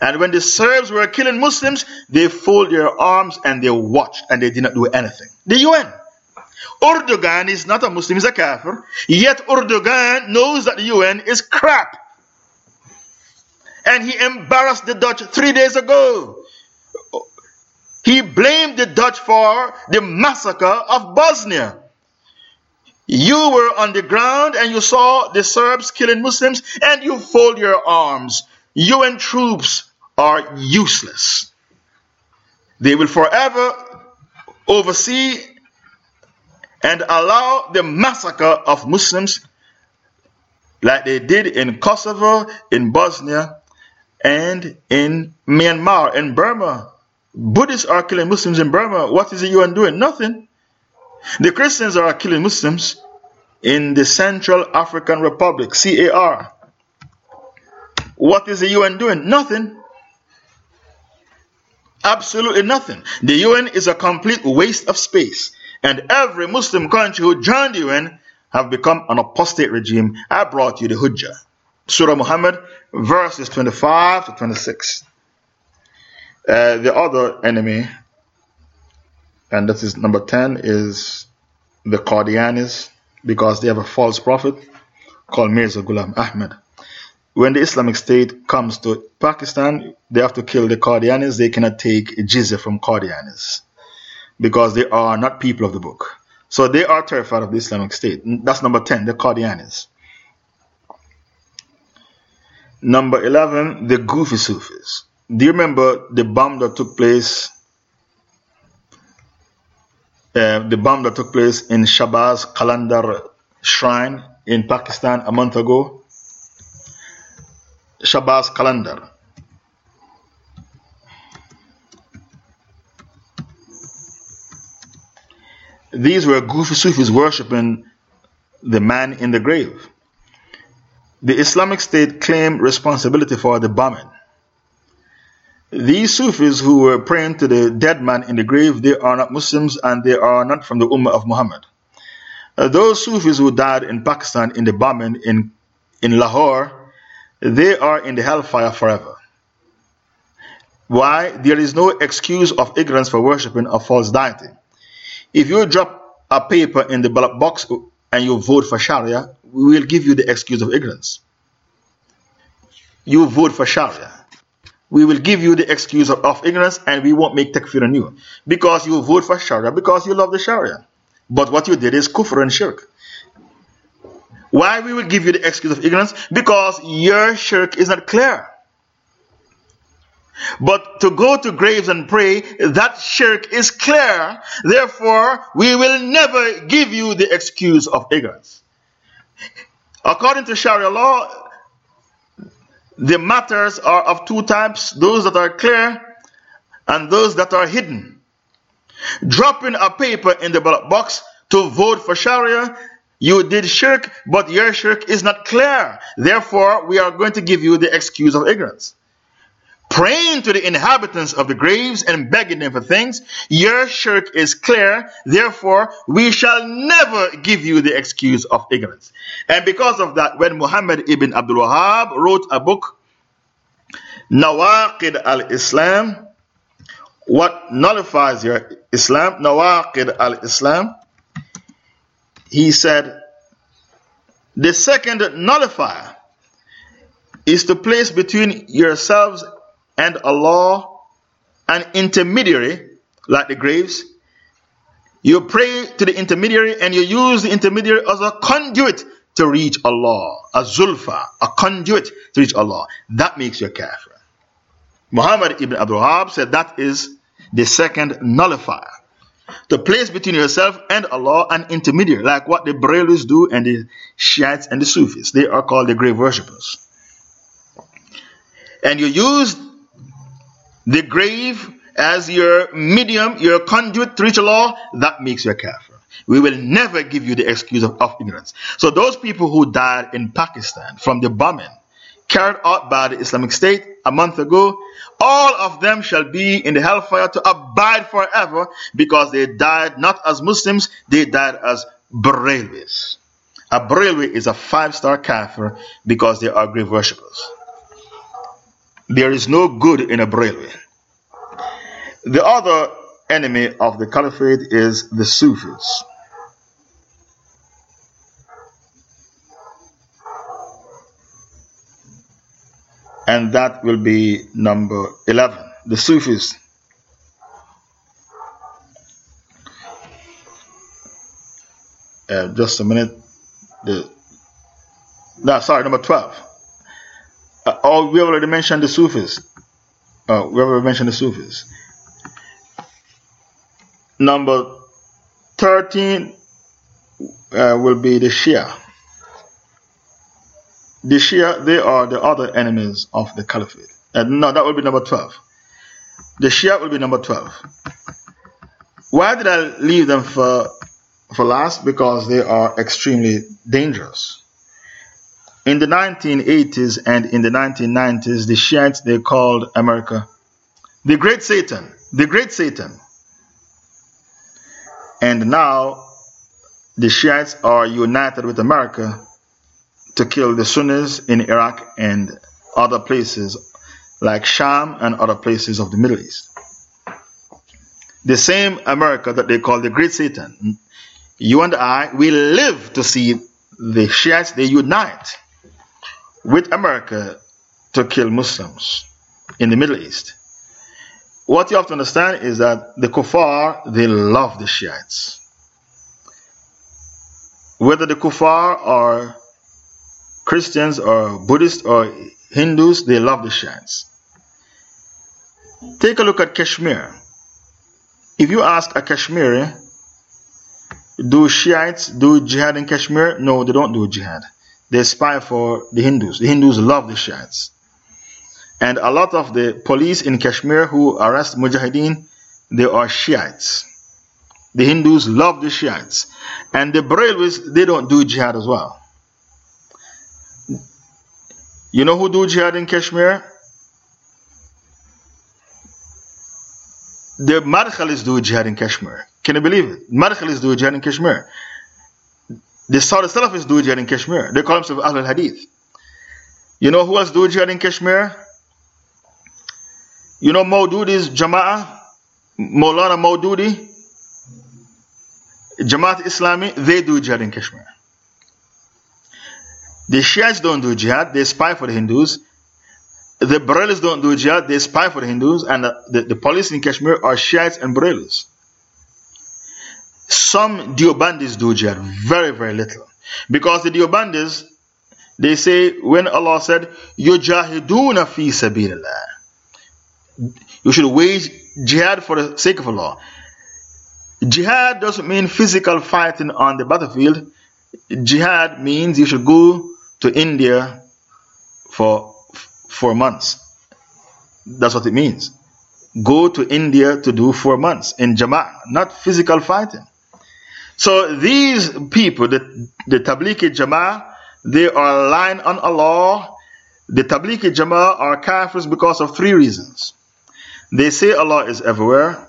and when the Serbs were killing Muslims, they folded their arms and they watched and they did not do anything. The UN. Erdogan is not a Muslim, he's a kafir. Yet Erdogan knows that the UN is crap. And he embarrassed the Dutch three days ago. He blamed the Dutch for the massacre of Bosnia. You were on the ground and you saw the Serbs killing Muslims and you fold your arms. UN troops are useless. They will forever oversee and allow the massacre of Muslims like they did in Kosovo, in Bosnia, and in Myanmar, in Burma. Buddhists are killing Muslims in Burma. What is the UN doing? Nothing. The Christians are killing Muslims in the Central African Republic, CAR. What is the UN doing? Nothing. Absolutely nothing. The UN is a complete waste of space. And every Muslim country who joined the UN have become an apostate regime. I brought you the Hujjah. Surah Muhammad, verses 25 to 26. Uh, the other enemy, and that is number 10, is the Qadianis, because they have a false prophet called Mirza Ghulam Ahmed. When the Islamic State comes to Pakistan, they have to kill the Qadianis. They cannot take jizya from Qadianis because they are not people of the book. So they are terrified of the Islamic State. That's number 10, the Qadianis. Number 11, the Goofy Sufis. Do you remember the bomb that took place? Uh, the bomb that took place in Shahbaz Qalandar Shrine in Pakistan a month ago? Shahbaz Qalandar. These were Goofy Sufis worshipping the man in the grave. The Islamic State claimed responsibility for the bombing. These Sufis who were praying to the dead man in the grave, they are not Muslims and they are not from the Ummah of Muhammad. Uh, those Sufis who died in Pakistan in the bombing in, in Lahore, they are in the hellfire forever. Why? There is no excuse of ignorance for worshipping a false deity. If you drop a paper in the ballot box and you vote for Sharia, we will give you the excuse of ignorance. You vote for Sharia. We will give you the excuse of, of ignorance and we won't make takfir on you. Because you vote for Sharia, because you love the Sharia. But what you did is kufr and shirk. Why we will give you the excuse of ignorance? Because your shirk is not clear. But to go to graves and pray, that shirk is clear. Therefore, we will never give you the excuse of ignorance. According to Sharia law, the matters are of two types those that are clear and those that are hidden. Dropping a paper in the ballot box to vote for Sharia, you did shirk, but your shirk is not clear. Therefore, we are going to give you the excuse of ignorance praying to the inhabitants of the graves and begging them for things, your shirk is clear. Therefore, we shall never give you the excuse of ignorance. And because of that, when Muhammad ibn Abdul Wahhab wrote a book, Nawaqid al Islam, what nullifies your Islam, Nawaqid al Islam, he said, the second nullifier is to place between yourselves and Allah an intermediary, like the graves. You pray to the intermediary and you use the intermediary as a conduit to reach Allah, a zulfa, a conduit to reach Allah. That makes you a kafir. Muhammad ibn Abdul Wahab said that is the second nullifier. To place between yourself and Allah an intermediary, like what the Brahmins do and the Shiites and the Sufis. They are called the grave worshippers. And you use the grave as your medium, your conduit to reach Allah, that makes you a kafir. We will never give you the excuse of, of ignorance. So those people who died in Pakistan from the bombing carried out by the Islamic State a month ago, all of them shall be in the hellfire to abide forever because they died not as Muslims, they died as Barelwis. A Barelwi is a five-star kafir because they are grave worshippers. There is no good in a Barelwi. The other enemy of the caliphate is the Sufis. And that will be number 11. The Sufis. Uh, just a minute. The, no, sorry, number 12. Uh, oh, we already mentioned the Sufis. Uh, we already mentioned the Sufis. Number 13 uh, will be the Shia. The Shia, they are the other enemies of the Caliphate. Uh, no, that will be number 12. The Shia will be number 12. Why did I leave them for, for last? Because they are extremely dangerous. In the 1980s and in the 1990s, the Shiites, they called America The great Satan, the great Satan. And now the Shiites are united with America to kill the Sunnis in Iraq and other places like Sham and other places of the Middle East. The same America that they call the Great Satan. You and I, we live to see the Shiites, they unite with America to kill Muslims in the Middle East. What you have to understand is that the Kuffar, they love the Shiites. Whether the Kuffar are Christians or Buddhists or Hindus, they love the Shiites. Take a look at Kashmir. If you ask a Kashmiri, do Shiites do jihad in Kashmir? No, they don't do jihad. They spy for the Hindus. The Hindus love the Shiites. And a lot of the police in Kashmir who arrest Mujahideen, they are Shiites. The Hindus love the Shiites. And the Brahmins, they don't do jihad as well. You know who do jihad in Kashmir? The Madkhalis do jihad in Kashmir. Can you believe it? Madkhalis do jihad in Kashmir. The Saudi Salafis do jihad in Kashmir. They call themselves Ahlul Hadith. You know who else do jihad in Kashmir? You know Maududi's Jama'ah? Maulana Maududi? Jamaat Islami, they do jihad in Kashmir. The Shiites don't do jihad, they spy for the Hindus. The Bareillis don't do jihad, they spy for the Hindus. And the, the, the police in Kashmir are Shiites and Bareillis. Some Deobandis do jihad, very, very little. Because the Deobandis, they say, when Allah said, Yujahiduna fi sabilillah. You should wage jihad for the sake of Allah. Jihad doesn't mean physical fighting on the battlefield. Jihad means you should go to India for four months. That's what it means. Go to India to do four months in Jama'ah, not physical fighting. So these people, the, the Tablighi Jama'ah, they are lying on Allah. The Tablighi Jama'ah are kafirs because of three reasons. They say Allah is everywhere,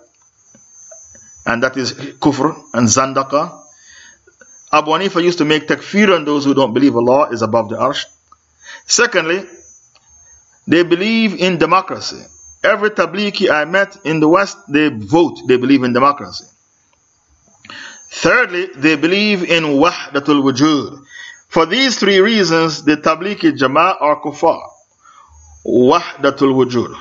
and that is kufr and zandaka. Abu Hanifa used to make takfir on those who don't believe Allah is above the arsh. Secondly, they believe in democracy. Every tablighi I met in the West, they vote, they believe in democracy. Thirdly, they believe in wahdatul wujud. For these three reasons, the tablighi jama'ah are kuffar. Wahdatul wujud.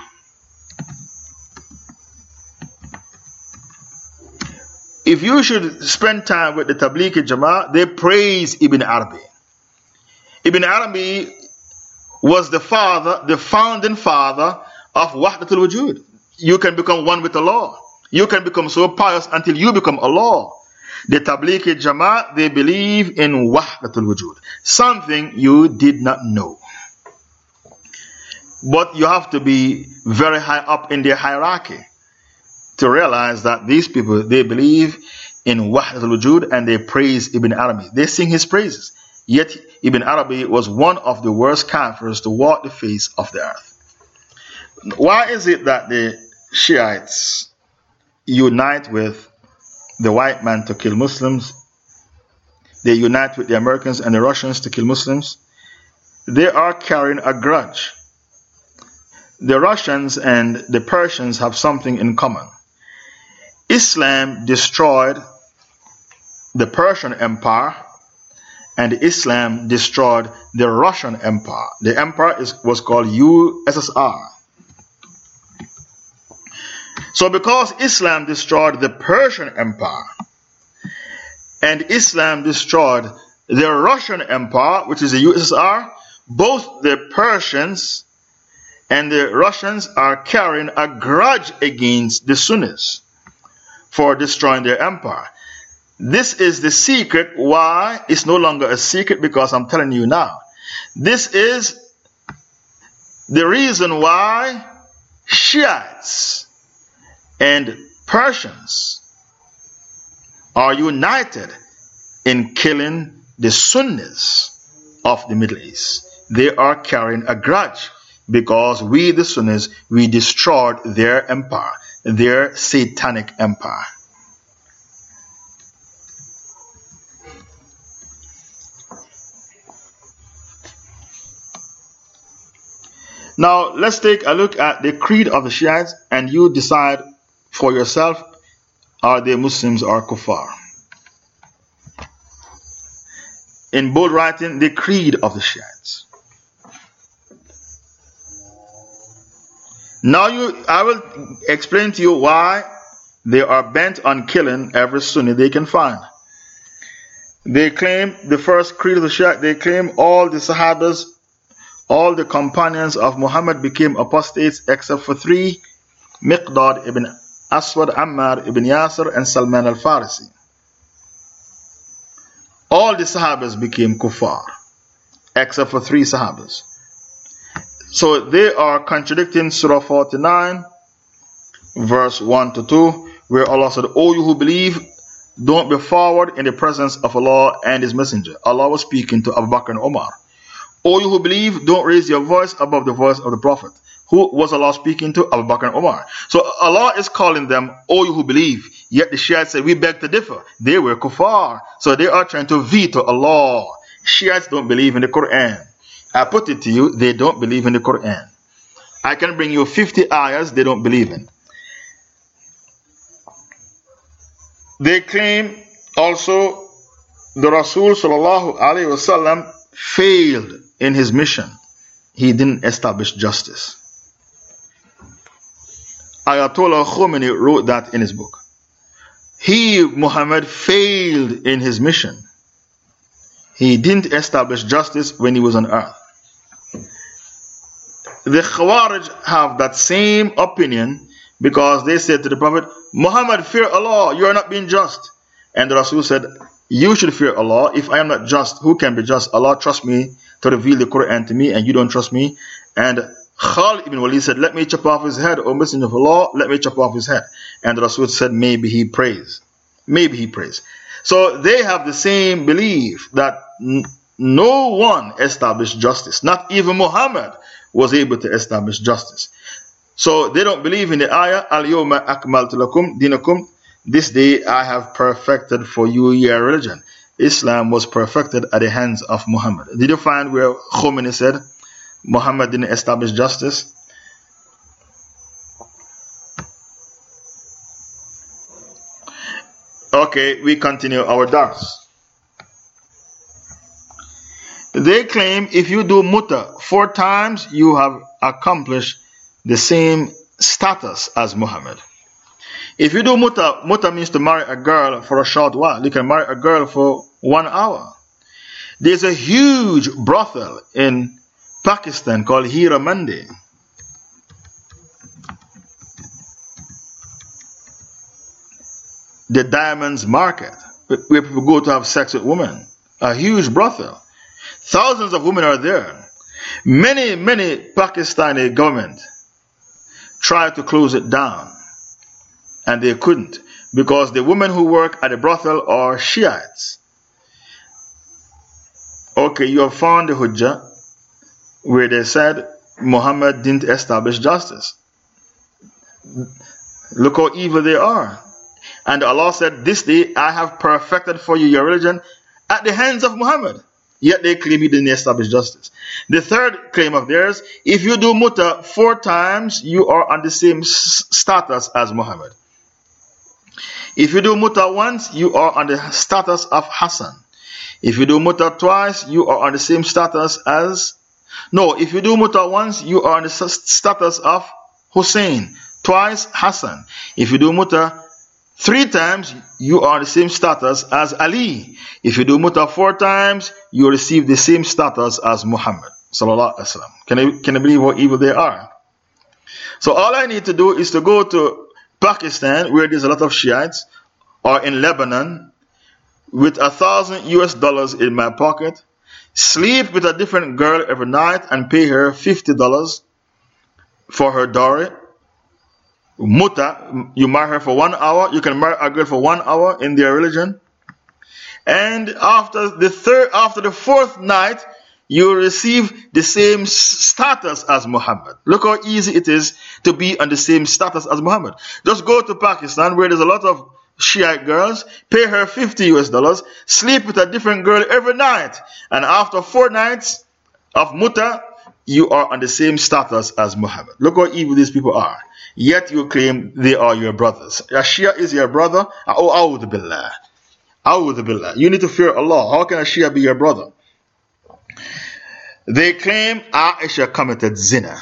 If you should spend time with the Tablighi Jama'ah, they praise Ibn Arabi. Ibn Arabi was the father, the founding father of Wahdatul Wujud. You can become one with Allah. You can become so pious until you become Allah. The Tablighi Jamaat—they believe in Wahdatul Wujud. Something you did not know. But you have to be very high up in their hierarchy to realize that these people, they believe in Wahdatul Wujud and they praise Ibn Arabi. They sing his praises. Yet Ibn Arabi was one of the worst kafirs to walk the face of the earth. Why is it that the Shiites unite with the white man to kill Muslims? They unite with the Americans and the Russians to kill Muslims? They are carrying a grudge. The Russians and the Persians have something in common. Islam destroyed the Persian Empire and Islam destroyed the Russian Empire. The empire is, was called USSR. So, because Islam destroyed the Persian Empire and Islam destroyed the Russian Empire, which is the USSR, both the Persians and the Russians are carrying a grudge against the Sunnis for destroying their empire. This is the secret why it's no longer a secret because I'm telling you now. This is the reason why Shiites and Persians are united in killing the Sunnis of the Middle East. They are carrying a grudge because we, the Sunnis, we destroyed their empire, their satanic empire. Now, let's take a look at the creed of the Shiites and you decide for yourself are they Muslims or Kuffar? In bold writing, the creed of the Shiites. Now, you, I will explain to you why they are bent on killing every Sunni they can find. They claim the first creed of the Shiite, they claim all the Sahabas all the companions of Muhammad became apostates except for three Miqdad ibn Aswad, Ammar ibn Yasir, and Salman al Farisi. All the Sahabas became kuffar except for three Sahabas. So they are contradicting Surah 49, verse 1 to 2, where Allah said, O you who believe, don't be forward in the presence of Allah and His Messenger. Allah was speaking to Abu Bakr and Omar. O you who believe, don't raise your voice above the voice of the Prophet. Who was Allah speaking to? Abu Bakr and Umar. So Allah is calling them, O you who believe. Yet the Shiites say, we beg to differ. They were kuffar. So they are trying to veto Allah. Shiites don't believe in the Quran. I put it to you, they don't believe in the Quran. I can bring you 50 ayahs they don't believe in. They claim also the Rasul wasallam failed in his mission. He didn't establish justice. Ayatollah Khomeini wrote that in his book. He, Muhammad, failed in his mission. He didn't establish justice when he was on earth. The Khawarij have that same opinion because they said to the Prophet, Muhammad, fear Allah, you are not being just. And the Rasul said, You should fear Allah. If I am not just, who can be just? Allah trust me to reveal the Quran to me, and you don't trust me. And Khalid ibn Walid said, Let me chop off his head, O Messenger of Allah, let me chop off his head. And Rasul said, Maybe he prays. Maybe he prays. So they have the same belief that no one established justice. Not even Muhammad was able to establish justice. So they don't believe in the ayah, Al Yawma Akmaltu Lakum Dinakum. This day I have perfected for you your religion. Islam was perfected at the hands of Muhammad. Did you find where Khomeini said Muhammad didn't establish justice? Okay, we continue our dars. They claim if you do muta four times, you have accomplished the same status as Muhammad. If you do muta, muta means to marry a girl for a short while. You can marry a girl for one hour. There's a huge brothel in Pakistan called Hira Mandi. The Diamonds Market, where people go to have sex with women. A huge brothel. Thousands of women are there. Many, many Pakistani government tried to close it down and they couldn't because the women who work at the brothel are Shiites. Okay, you have found the Hujjah where they said Muhammad didn't establish justice. Look how evil they are. And Allah said, This day I have perfected for you your religion at the hands of Muhammad. Yet they claim he didn't establish justice. The third claim of theirs if you do muta four times, you are on the same status as Muhammad. If you do muta once, you are on the status of Hassan. If you do muta twice, you are on the same status as. No, if you do muta once, you are the status of Hussein. Twice, Hassan. If you do muta three times, you are the same status as Ali. If you do muta four times, you receive the same status as Muhammad. Can I, can I believe how evil they are? So all I need to do is to go to Pakistan, where there's a lot of Shiites, or in Lebanon, with a thousand US dollars in my pocket, sleep with a different girl every night and pay her $50 for her dowry. Muta, you marry her for one hour, you can marry a girl for one hour in their religion. And after the third, after the fourth night, you receive the same status as Muhammad. Look how easy it is to be on the same status as Muhammad. Just go to Pakistan where there's a lot of Shiite girls, pay her 50 US dollars, sleep with a different girl every night, and after four nights of muta, you are on the same status as Muhammad. Look how evil these people are. Yet you claim they are your brothers. A Shia is your brother. Oh, A'udhu billah. A'udhu billah. You need to fear Allah. How can a Shia be your brother? They claim Aisha committed zina.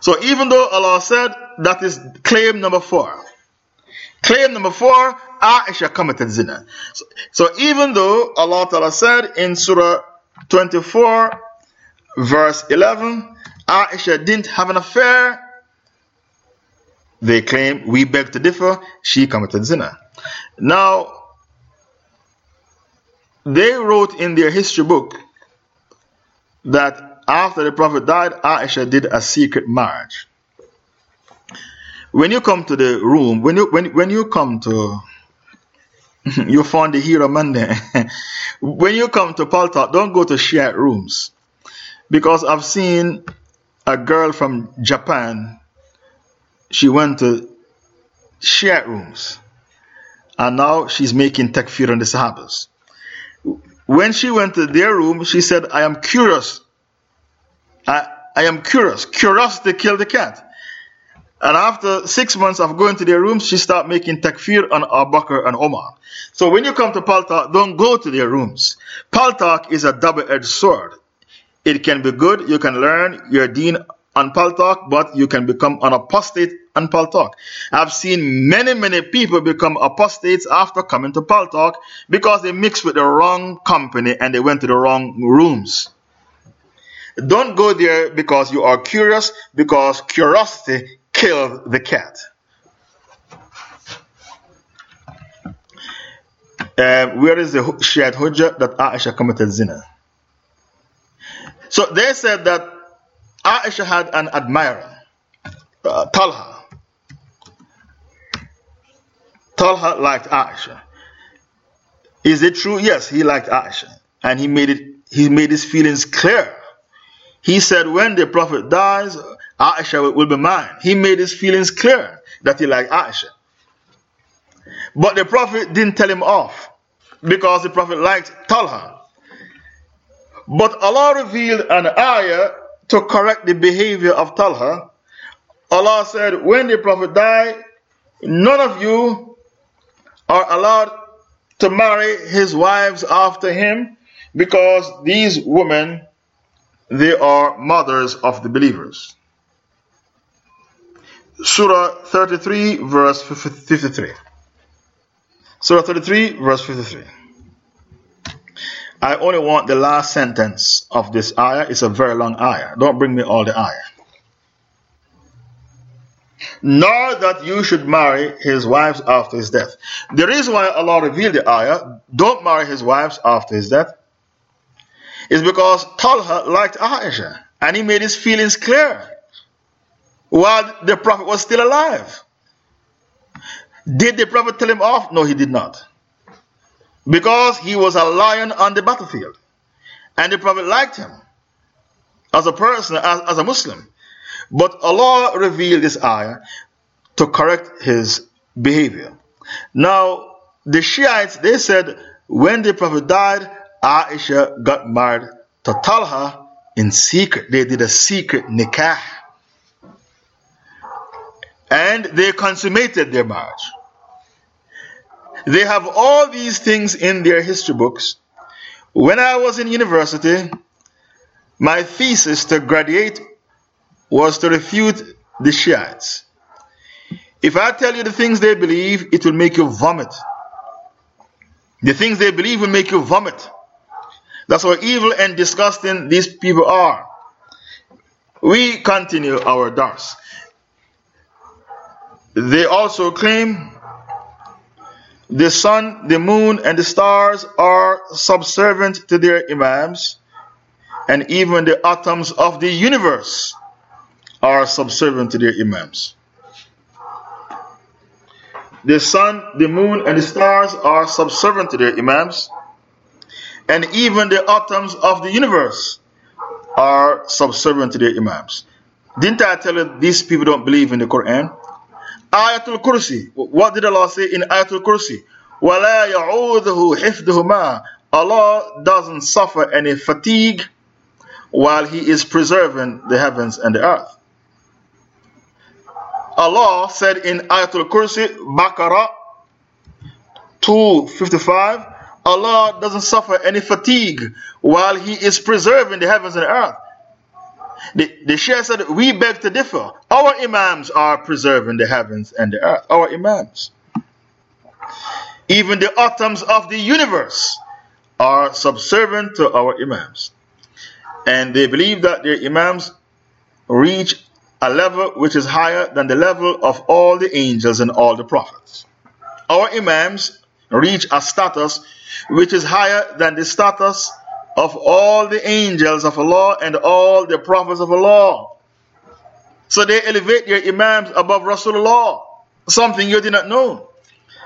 So even though Allah said that is claim number four. Claim number four, Aisha committed zina. So, so even though Allah Ta'ala said in Surah 24 verse 11, Aisha didn't have an affair. They claim, we beg to differ, she committed zina. Now, they wrote in their history book that after the Prophet died, Aisha did a secret marriage. When you come to the room, when you, when, when you come to, (laughs) you found the hero Monday. (laughs) when you come to Paltalk, don't go to shared rooms. Because I've seen a girl from Japan, she went to shared rooms. And now she's making takfir on the Sahabas. When she went to their room, she said, I am curious. I, I am curious. Curiosity killed the cat. And after six months of going to their rooms, she started making takfir on Abu Bakr and Omar. So when you come to Paltalk, don't go to their rooms. Paltalk is a double-edged sword. It can be good. You can learn your deen on Paltalk, but you can become an apostate on Paltalk. I've seen many, many people become apostates after coming to Paltalk because they mixed with the wrong company and they went to the wrong rooms. Don't go there because you are curious, because curiosity killed the cat. Uh, where is the shared hujjah that Aisha committed zina? So they said that Aisha had an admirer, uh, Talha. Talha liked Aisha. Is it true? Yes, he liked Aisha. And he made it he made his feelings clear. He said, When the Prophet dies, Aisha will be mine. He made his feelings clear that he liked Aisha. But the Prophet didn't tell him off because the Prophet liked Talha. But Allah revealed an ayah to correct the behavior of Talha. Allah said, When the Prophet died, none of you are allowed to marry his wives after him because these women they are mothers of the believers. Surah 33 verse 53. Surah 33 verse 53. I only want the last sentence of this ayah. It's a very long ayah. Don't bring me all the ayah. Nor that you should marry his wives after his death. The reason why Allah revealed the ayah, don't marry his wives after his death, is because Talha liked Aisha and he made his feelings clear while the Prophet was still alive. Did the Prophet tell him off? No, he did not. Because he was a lion on the battlefield. And the Prophet liked him as a person, as, as a Muslim. But Allah revealed this ayah to correct his behavior. Now, the Shiites, they said when the Prophet died, Aisha got married to Talha in secret. They did a secret nikah. And they consummated their marriage. They have all these things in their history books. When I was in university, my thesis to graduate was to refute the Shiites. If I tell you the things they believe, it will make you vomit. The things they believe will make you vomit. That's how evil and disgusting these people are. We continue our dars. They also claim the sun, the moon, and the stars are subservient to their imams, and even the atoms of the universe are subservient to their imams. The sun, the moon, and the stars are subservient to their imams, and even the atoms of the universe are subservient to their Imams. Didn't I tell you these people don't believe in the Quran? Ayatul Kursi. What did Allah say in Ayatul Kursi? وَلَا يَعُوذُهُ حِفْدُهُمَا Allah doesn't suffer any fatigue while He is preserving the heavens and the earth. Allah said in Ayatul Kursi, Baqarah 255, Allah doesn't suffer any fatigue while He is preserving the heavens and the earth. The, the Shia said, We beg to differ. Our Imams are preserving the heavens and the earth. Our Imams. Even the atoms of the universe are subservient to our Imams. And they believe that their Imams reach a level which is higher than the level of all the angels and all the prophets. Our Imams reach a status which is higher than the status of all the angels of Allah and all the prophets of Allah. So they elevate their Imams above Rasulullah, something you did not know.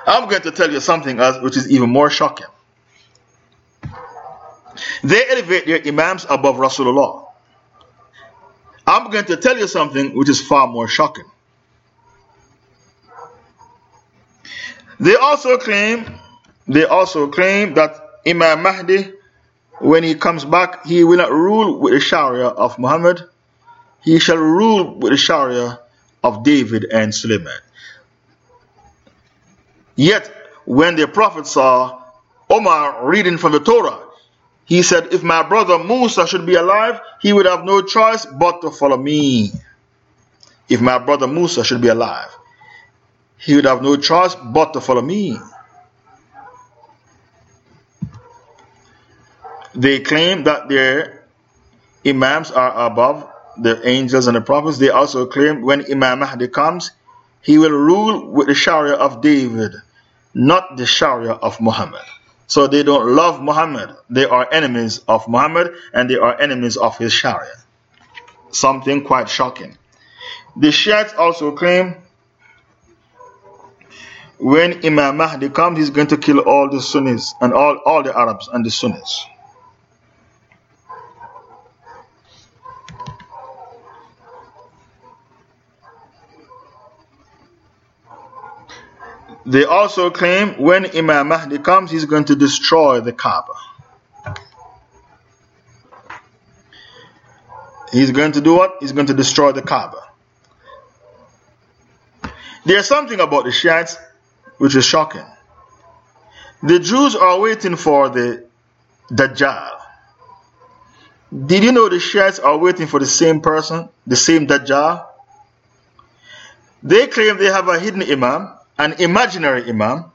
I'm going to tell you something else which is even more shocking. They elevate their Imams above Rasulullah. I'm going to tell you something which is far more shocking. They also claim, they also claim that Imam Mahdi, when he comes back, he will not rule with the Sharia of Muhammad. He shall rule with the Sharia of David and Suleiman. Yet, when the Prophet saw Omar reading from the Torah, he said, If my brother Musa should be alive, he would have no choice but to follow me. If my brother Musa should be alive, he would have no choice but to follow me. They claim that their Imams are above the angels and the prophets. They also claim when Imam Mahdi comes, he will rule with the Sharia of David, not the Sharia of Muhammad. So they don't love Muhammad. They are enemies of Muhammad and they are enemies of his Sharia. Something quite shocking. The Shiites also claim when Imam Mahdi comes, he's going to kill all the Sunnis and all, all the Arabs and the Sunnis. They also claim when Imam Mahdi comes, he's going to destroy the Kaaba. He's going to do what? He's going to destroy the Kaaba. There's something about the Shiites which is shocking. The Jews are waiting for the Dajjal. Did you know the Shiites are waiting for the same person, the same Dajjal? They claim they have a hidden Imam an imaginary Imam,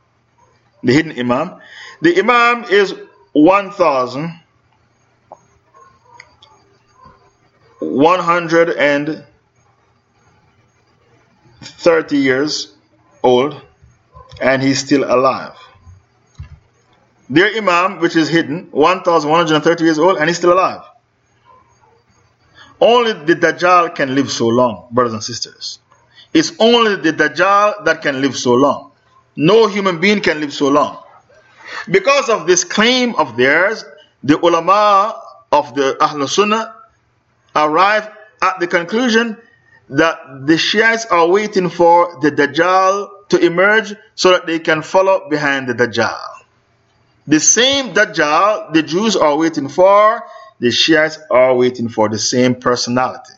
the hidden Imam. The Imam is 1,130 years old and he's still alive. Their Imam, which is hidden, 1,130 years old and he's still alive. Only the Dajjal can live so long, brothers and sisters. It's only the Dajjal that can live so long. No human being can live so long. Because of this claim of theirs, the ulama of the Ahlul Sunnah arrive at the conclusion that the Shiites are waiting for the Dajjal to emerge so that they can follow behind the Dajjal. The same Dajjal the Jews are waiting for, the Shiites are waiting for the same personality.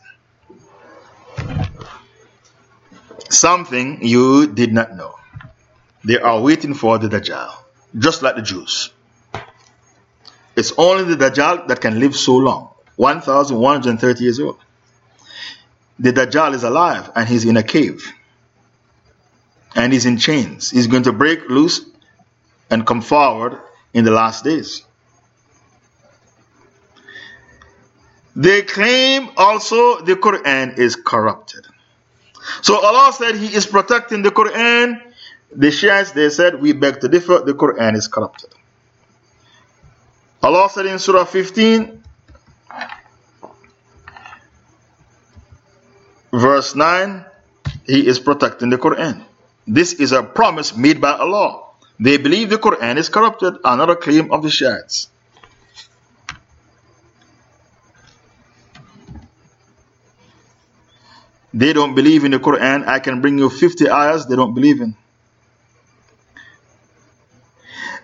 Something you did not know. They are waiting for the Dajjal, just like the Jews. It's only the Dajjal that can live so long 1,130 years old. The Dajjal is alive and he's in a cave. And he's in chains. He's going to break loose and come forward in the last days. They claim also the Quran is corrupted. So Allah said He is protecting the Quran. The Shiites, they said, we beg to differ, the Quran is corrupted. Allah said in Surah 15, verse 9, He is protecting the Quran. This is a promise made by Allah. They believe the Quran is corrupted, another claim of the Shiites. They don't believe in the Quran. I can bring you 50 ayahs they don't believe in.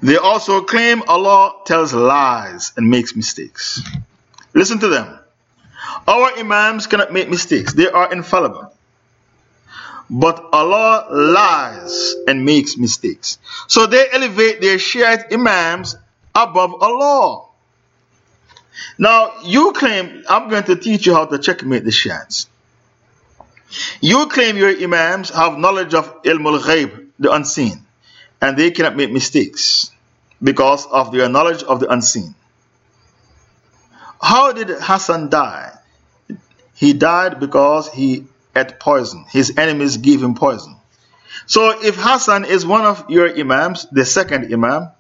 They also claim Allah tells lies and makes mistakes. Listen to them. Our Imams cannot make mistakes, they are infallible. But Allah lies and makes mistakes. So they elevate their Shiite Imams above Allah. Now, you claim, I'm going to teach you how to checkmate the Shiites. You claim your Imams have knowledge of Ilm al Ghaib, the unseen, and they cannot make mistakes because of their knowledge of the unseen. How did Hassan die? He died because he ate poison. His enemies gave him poison. So if Hassan is one of your Imams, the second Imam,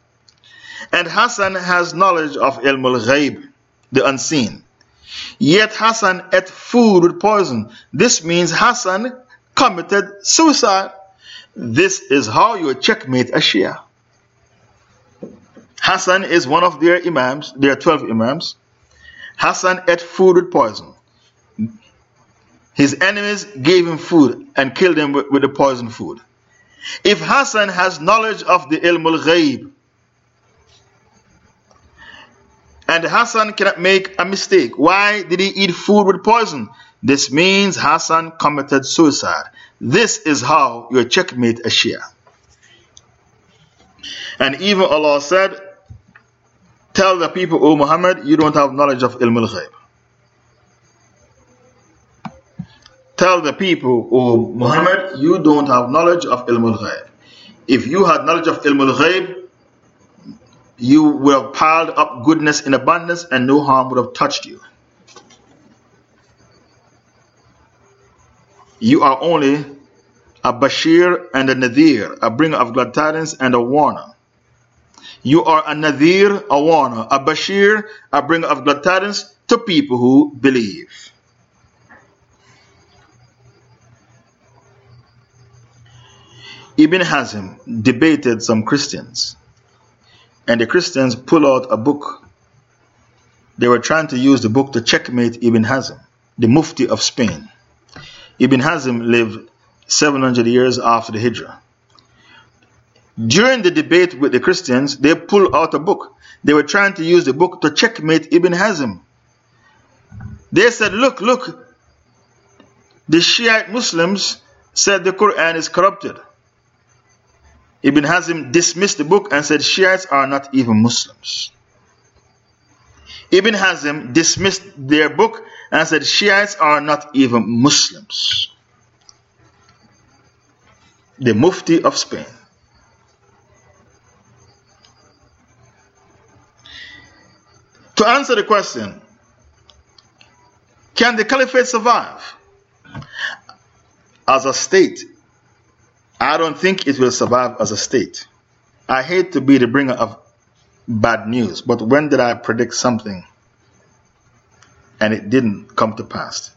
and Hassan has knowledge of Ilm al Ghaib, the unseen, yet Hassan ate food with poison, this means Hassan committed suicide. This is how you checkmate a Shia. Hassan is one of their Imams, there are 12 Imams. Hassan ate food with poison. His enemies gave him food and killed him with, the poison food. If Hassan has knowledge of the ilm al ghaib, and Hassan cannot make a mistake, why did he eat food with poison? This means Hassan committed suicide. This is how you checkmate a Shia. And even Allah said, Tell the people, O Muhammad, you don't have knowledge of ilm al ghaib. Tell the people, O Muhammad, you don't have knowledge of Ilm al Ghaib. If you had knowledge of Ilm al Ghaib, you would have piled up goodness in abundance and no harm would have touched you. You are only a Bashir and a Nadir, a bringer of glad tidings and a warner. You are a Nadir, a warner, a Bashir, a bringer of glad tidings to people who believe. Ibn Hazm debated some Christians, and the Christians pulled out a book. They were trying to use the book to checkmate Ibn Hazm, the Mufti of Spain. Ibn Hazm lived 700 years after the Hijrah. During the debate with the Christians, they pulled out a book. They were trying to use the book to checkmate Ibn Hazm. They said, Look, look, the Shiite Muslims said the Quran is corrupted. Ibn Hazm dismissed the book and said Shiites are not even Muslims. Ibn Hazm dismissed their book and said Shiites are not even Muslims. The Mufti of Spain. To answer the question, can the caliphate survive? As a state, I don't think it will survive as a state. I hate to be the bringer of bad news, but when did I predict something and it didn't come to pass?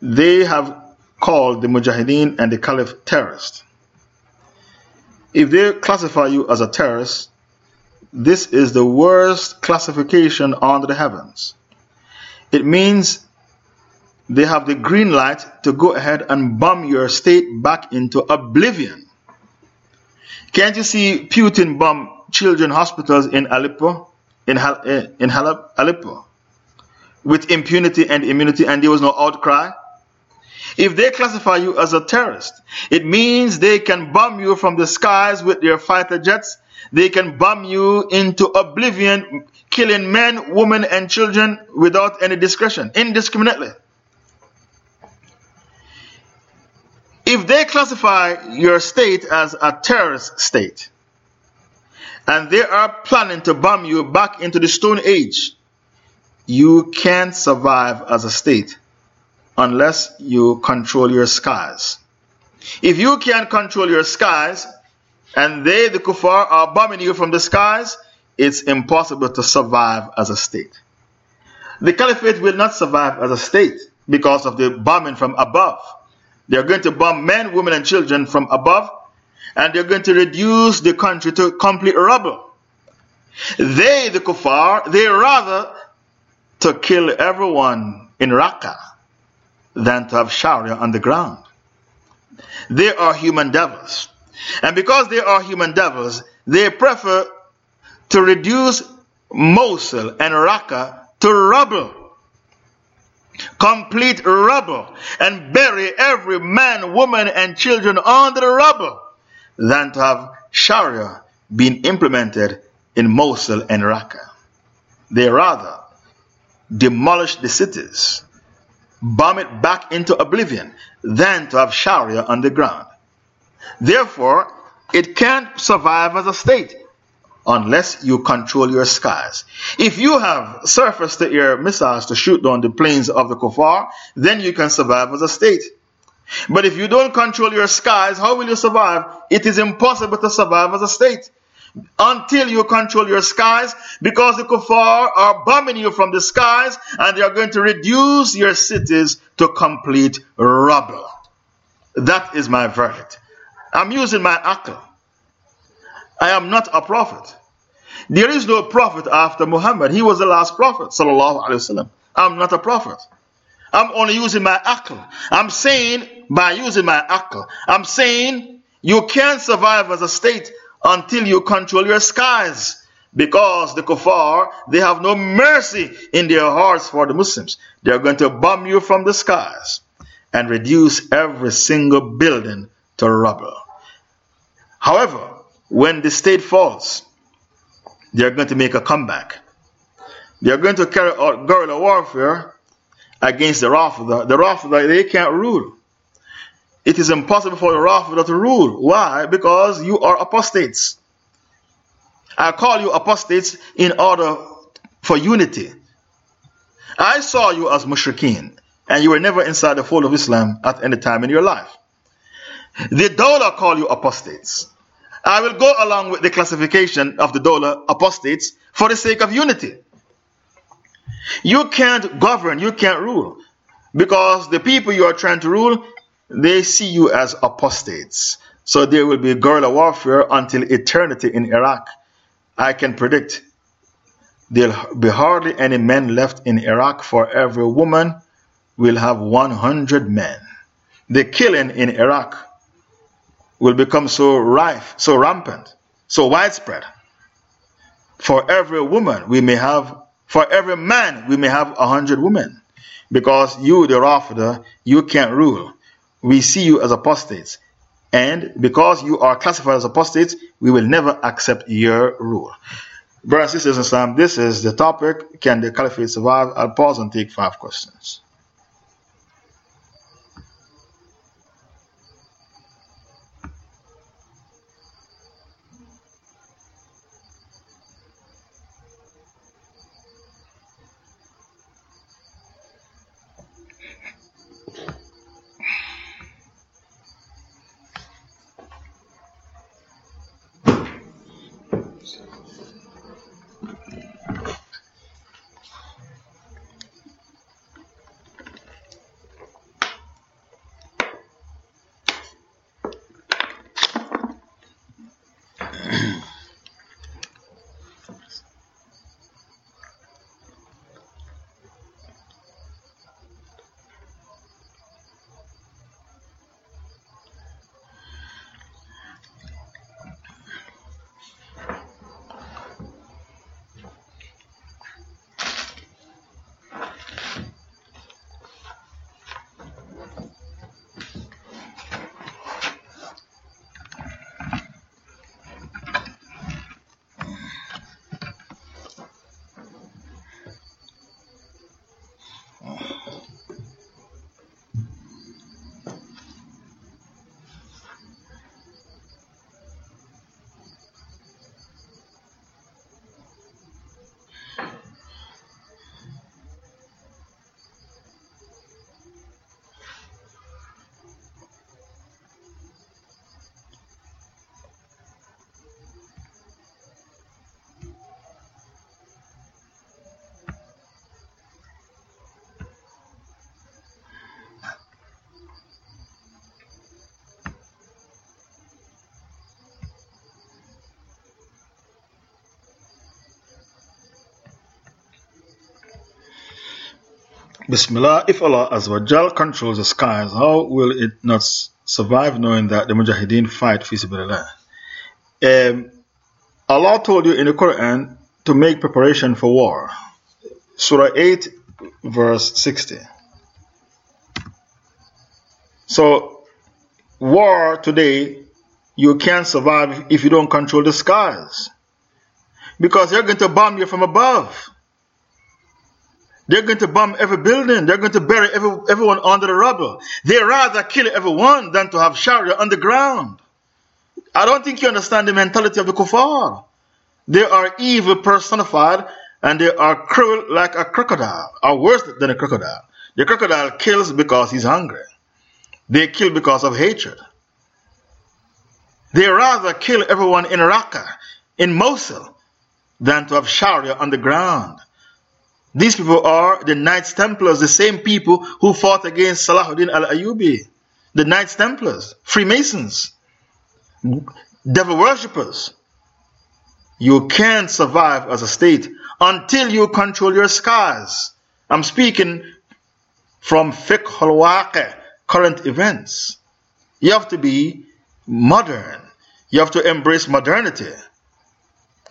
They have called the Mujahideen and the Caliph terrorists. If they classify you as a terrorist, this is the worst classification under the heavens. It means they have the green light to go ahead and bomb your state back into oblivion. Can't you see Putin bomb children hospitals in Aleppo, in, eh, in Aleppo, with impunity and immunity, and there was no outcry? If they classify you as a terrorist, it means they can bomb you from the skies with their fighter jets. They can bomb you into oblivion, killing men, women, and children without any discretion, indiscriminately. If they classify your state as a terrorist state, and they are planning to bomb you back into the Stone Age, you can't survive as a state unless you control your skies. If you can't control your skies, and they, the kuffar, are bombing you from the skies, it's impossible to survive as a state. The caliphate will not survive as a state because of the bombing from above. They're going to bomb men, women, and children from above, and they're going to reduce the country to complete rubble. They, the kuffar, they rather to kill everyone in Raqqa than to have Sharia on the ground. They are human devils. And because they are human devils, they prefer to reduce Mosul and Raqqa to rubble. Complete rubble. And bury every man, woman, and children under the rubble than to have Sharia being implemented in Mosul and Raqqa. They rather demolish the cities, bomb it back into oblivion, than to have Sharia on the ground. Therefore, it can't survive as a state unless you control your skies. If you have surface to air missiles to shoot down the planes of the kuffar, then you can survive as a state. But if you don't control your skies, how will you survive? It is impossible to survive as a state until you control your skies because the kuffar are bombing you from the skies and they are going to reduce your cities to complete rubble. That is my verdict. I'm using my akal. I am not a prophet. There is no prophet after Muhammad. He was the last prophet. I'm not a prophet. I'm only using my akal. I'm saying by using my akal, I'm saying you can't survive as a state until you control your skies. Because the kuffar, they have no mercy in their hearts for the Muslims. They are going to bomb you from the skies and reduce every single building to rubble. However, when the state falls, they are going to make a comeback. They are going to carry out guerrilla warfare against the Rafida. The Rafida, they can't rule. It is impossible for the Rafida to rule. Why? Because you are apostates. I call you apostates in order for unity. I saw you as mushrikeen, and you were never inside the fold of Islam at any time in your life. The Dawla call you apostates. I will go along with the classification of the Dawla apostates for the sake of unity. You can't govern, you can't rule. Because the people you are trying to rule, they see you as apostates. So there will be guerrilla warfare until eternity in Iraq. I can predict there'll be hardly any men left in Iraq for every woman will have 100 men. The killing in Iraq will become so rife, so rampant, so widespread. For every woman, we may have, for every man, we may have a hundred women. Because you, the Rafida, you can't rule. We see you as apostates. And because you are classified as apostates, we will never accept your rule. Brothers and sisters in Islam, this is the topic. Can the caliphate survive? I'll pause and take five questions. Bismillah, if Allah Azawajal controls the skies, how will it not survive knowing that the Mujahideen fight Fisabilillah? Um, Allah told you in the Quran to make preparation for war. Surah 8, verse 60. So, war today, you can't survive if you don't control the skies. Because they're going to bomb you from above. They're going to bomb every building. They're going to bury every, everyone under the rubble. They rather kill everyone than to have Sharia underground. I don't think you understand the mentality of the kuffar. They are evil personified and they are cruel like a crocodile, or worse than a crocodile. The crocodile kills because he's hungry. They kill because of hatred. They rather kill everyone in Raqqa, in Mosul, than to have Sharia on the ground. These people are the Knights Templars, the same people who fought against Salahuddin al Ayyubi, the Knights Templars, Freemasons, devil worshippers. You can't survive as a state until you control your skies. I'm speaking from fiqh al current events. You have to be modern. You have to embrace modernity.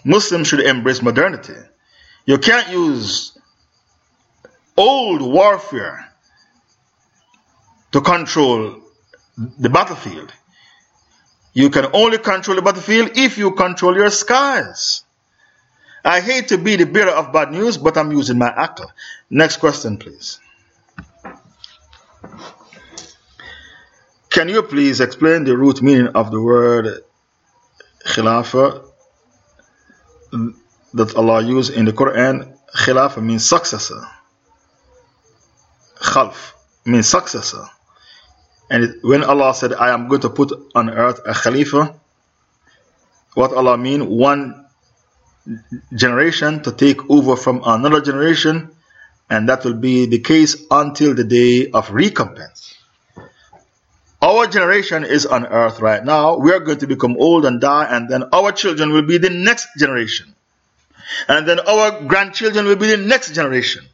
Muslims should embrace modernity. You can't use old warfare to control the battlefield. You can only control the battlefield if you control your skies. I hate to be the bearer of bad news, but I'm using my akal. Next question, please. Can you please explain the root meaning of the word khilafah that Allah used in the Quran? Khilafah means successor. Khalf means successor. And it, when Allah said, I am going to put on earth a Khalifa, what Allah mean? One generation to take over from another generation, and that will be the case until the day of recompense. Our generation is on earth right now. We are going to become old and die, and then our children will be the next generation. And then our grandchildren will be the next generation.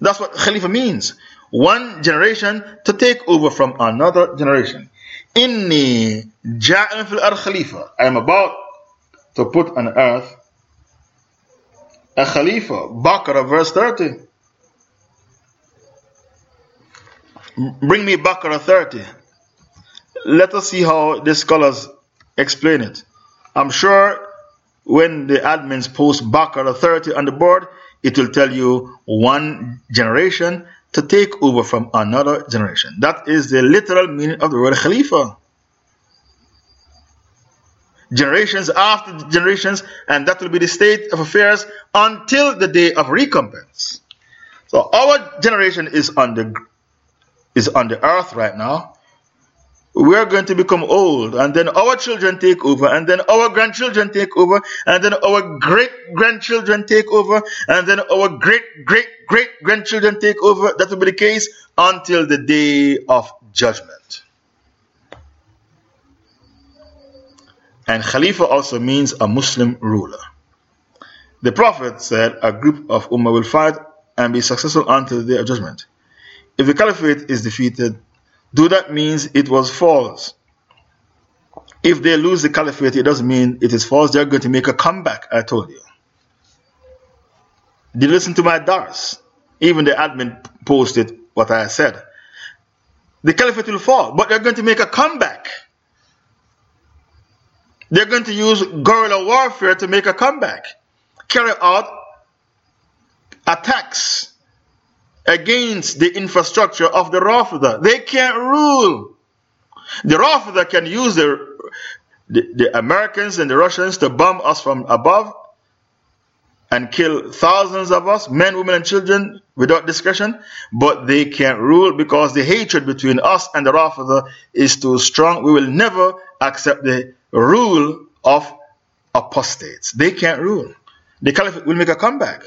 That's what Khalifa means. One generation to take over from another generation. Inni ja'in fil ar Khalifa. I am about to put on earth a Khalifa. Baqarah verse 30. Bring me Baqarah 30. Let us see how the scholars explain it. I'm sure when the admins post Baqarah 30 on the board, it will tell you one generation to take over from another generation. That is the literal meaning of the word Khalifa. Generations after generations, and that will be the state of affairs until the day of recompense. So our generation is on the is on the earth right now, we are going to become old, and then our children take over, and then our grandchildren take over, and then our great grandchildren take over, and then our great great great grandchildren take over. That will be the case until the day of judgment. And Khalifa also means a Muslim ruler. The Prophet said a group of Ummah will fight and be successful until the day of judgment. If the caliphate is defeated, do that means it was false? If they lose the caliphate, it doesn't mean it is false. They're going to make a comeback, I told you. They listen to my dars. Even the admin posted what I said. The caliphate will fall, but they're going to make a comeback. They're going to use guerrilla warfare to make a comeback, carry out attacks against the infrastructure of the Rafida. They can't rule. The Rafida can use the, the, the Americans and the Russians to bomb us from above and kill thousands of us, men, women, and children, without discussion, but they can't rule because the hatred between us and the Rafida is too strong. We will never accept the rule of apostates. They can't rule. The Caliphate will make a comeback.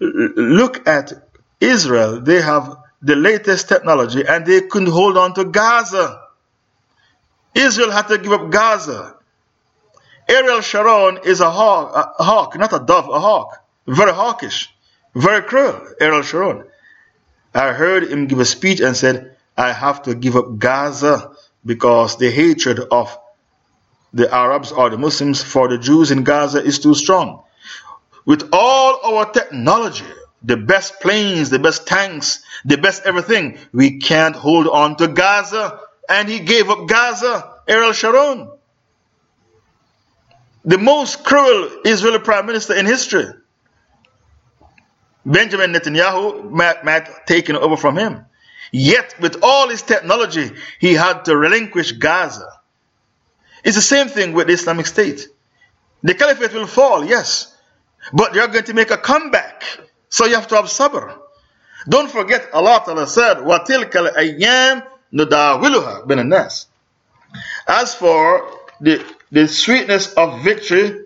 Look at Israel, they have the latest technology and they couldn't hold on to Gaza. Israel had to give up Gaza. Ariel Sharon is a hawk, a hawk, not a dove, a hawk. Very hawkish, very cruel, Ariel Sharon. I heard him give a speech and said, I have to give up Gaza because the hatred of the Arabs or the Muslims for the Jews in Gaza is too strong. With all our technology, the best planes, the best tanks, the best everything, we can't hold on to Gaza. And he gave up Gaza, Ariel Sharon. The most cruel Israeli prime minister in history. Benjamin Netanyahu might, might taken over from him. Yet, with all his technology, he had to relinquish Gaza. It's the same thing with the Islamic State. The caliphate will fall, yes, but they're going to make a comeback. So you have to have sabr. Don't forget, Allah Ta'ala said, وَتِلْكَ الْأَيَّامِ نُدَاوِلُهَا بِنَ النَّاسِ As for the, the sweetness of victory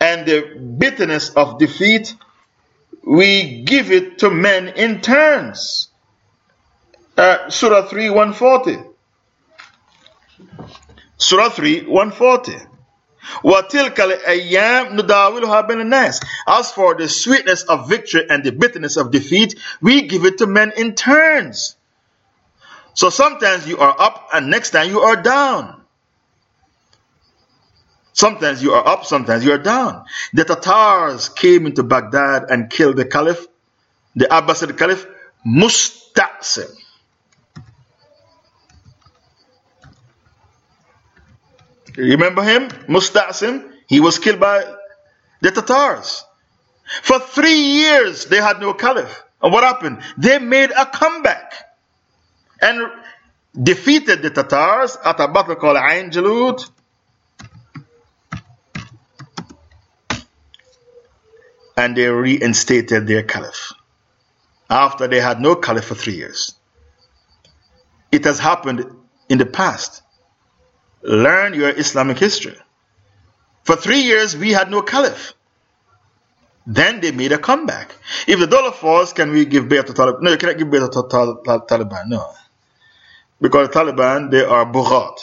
and the bitterness of defeat, we give it to men in turns. Uh, Surah 3 140. Surah 3 140. وَتِلْكَ الْأَيَّامِ نُدَاوِلُهَا بَيْنَ النَّاسِ As for the sweetness of victory and the bitterness of defeat, we give it to men in turns. So sometimes you are up and next time you are down. Sometimes you are up, sometimes you are down. The Tatars came into Baghdad and killed the Caliph, the Abbasid Caliph, Musta'sim. Remember him? Musta'sim? He was killed by the Tatars. For three years they had no caliph. And what happened? They made a comeback and defeated the Tatars at a battle called Ain Jalut and they reinstated their caliph after they had no caliph for three years. It has happened in the past. Learn your Islamic history. For three years, we had no caliph. Then they made a comeback. If the Dawla falls, can we give bayat to Taliban? No, you cannot give bayat to Taliban. No. Because the Taliban, they are bughat.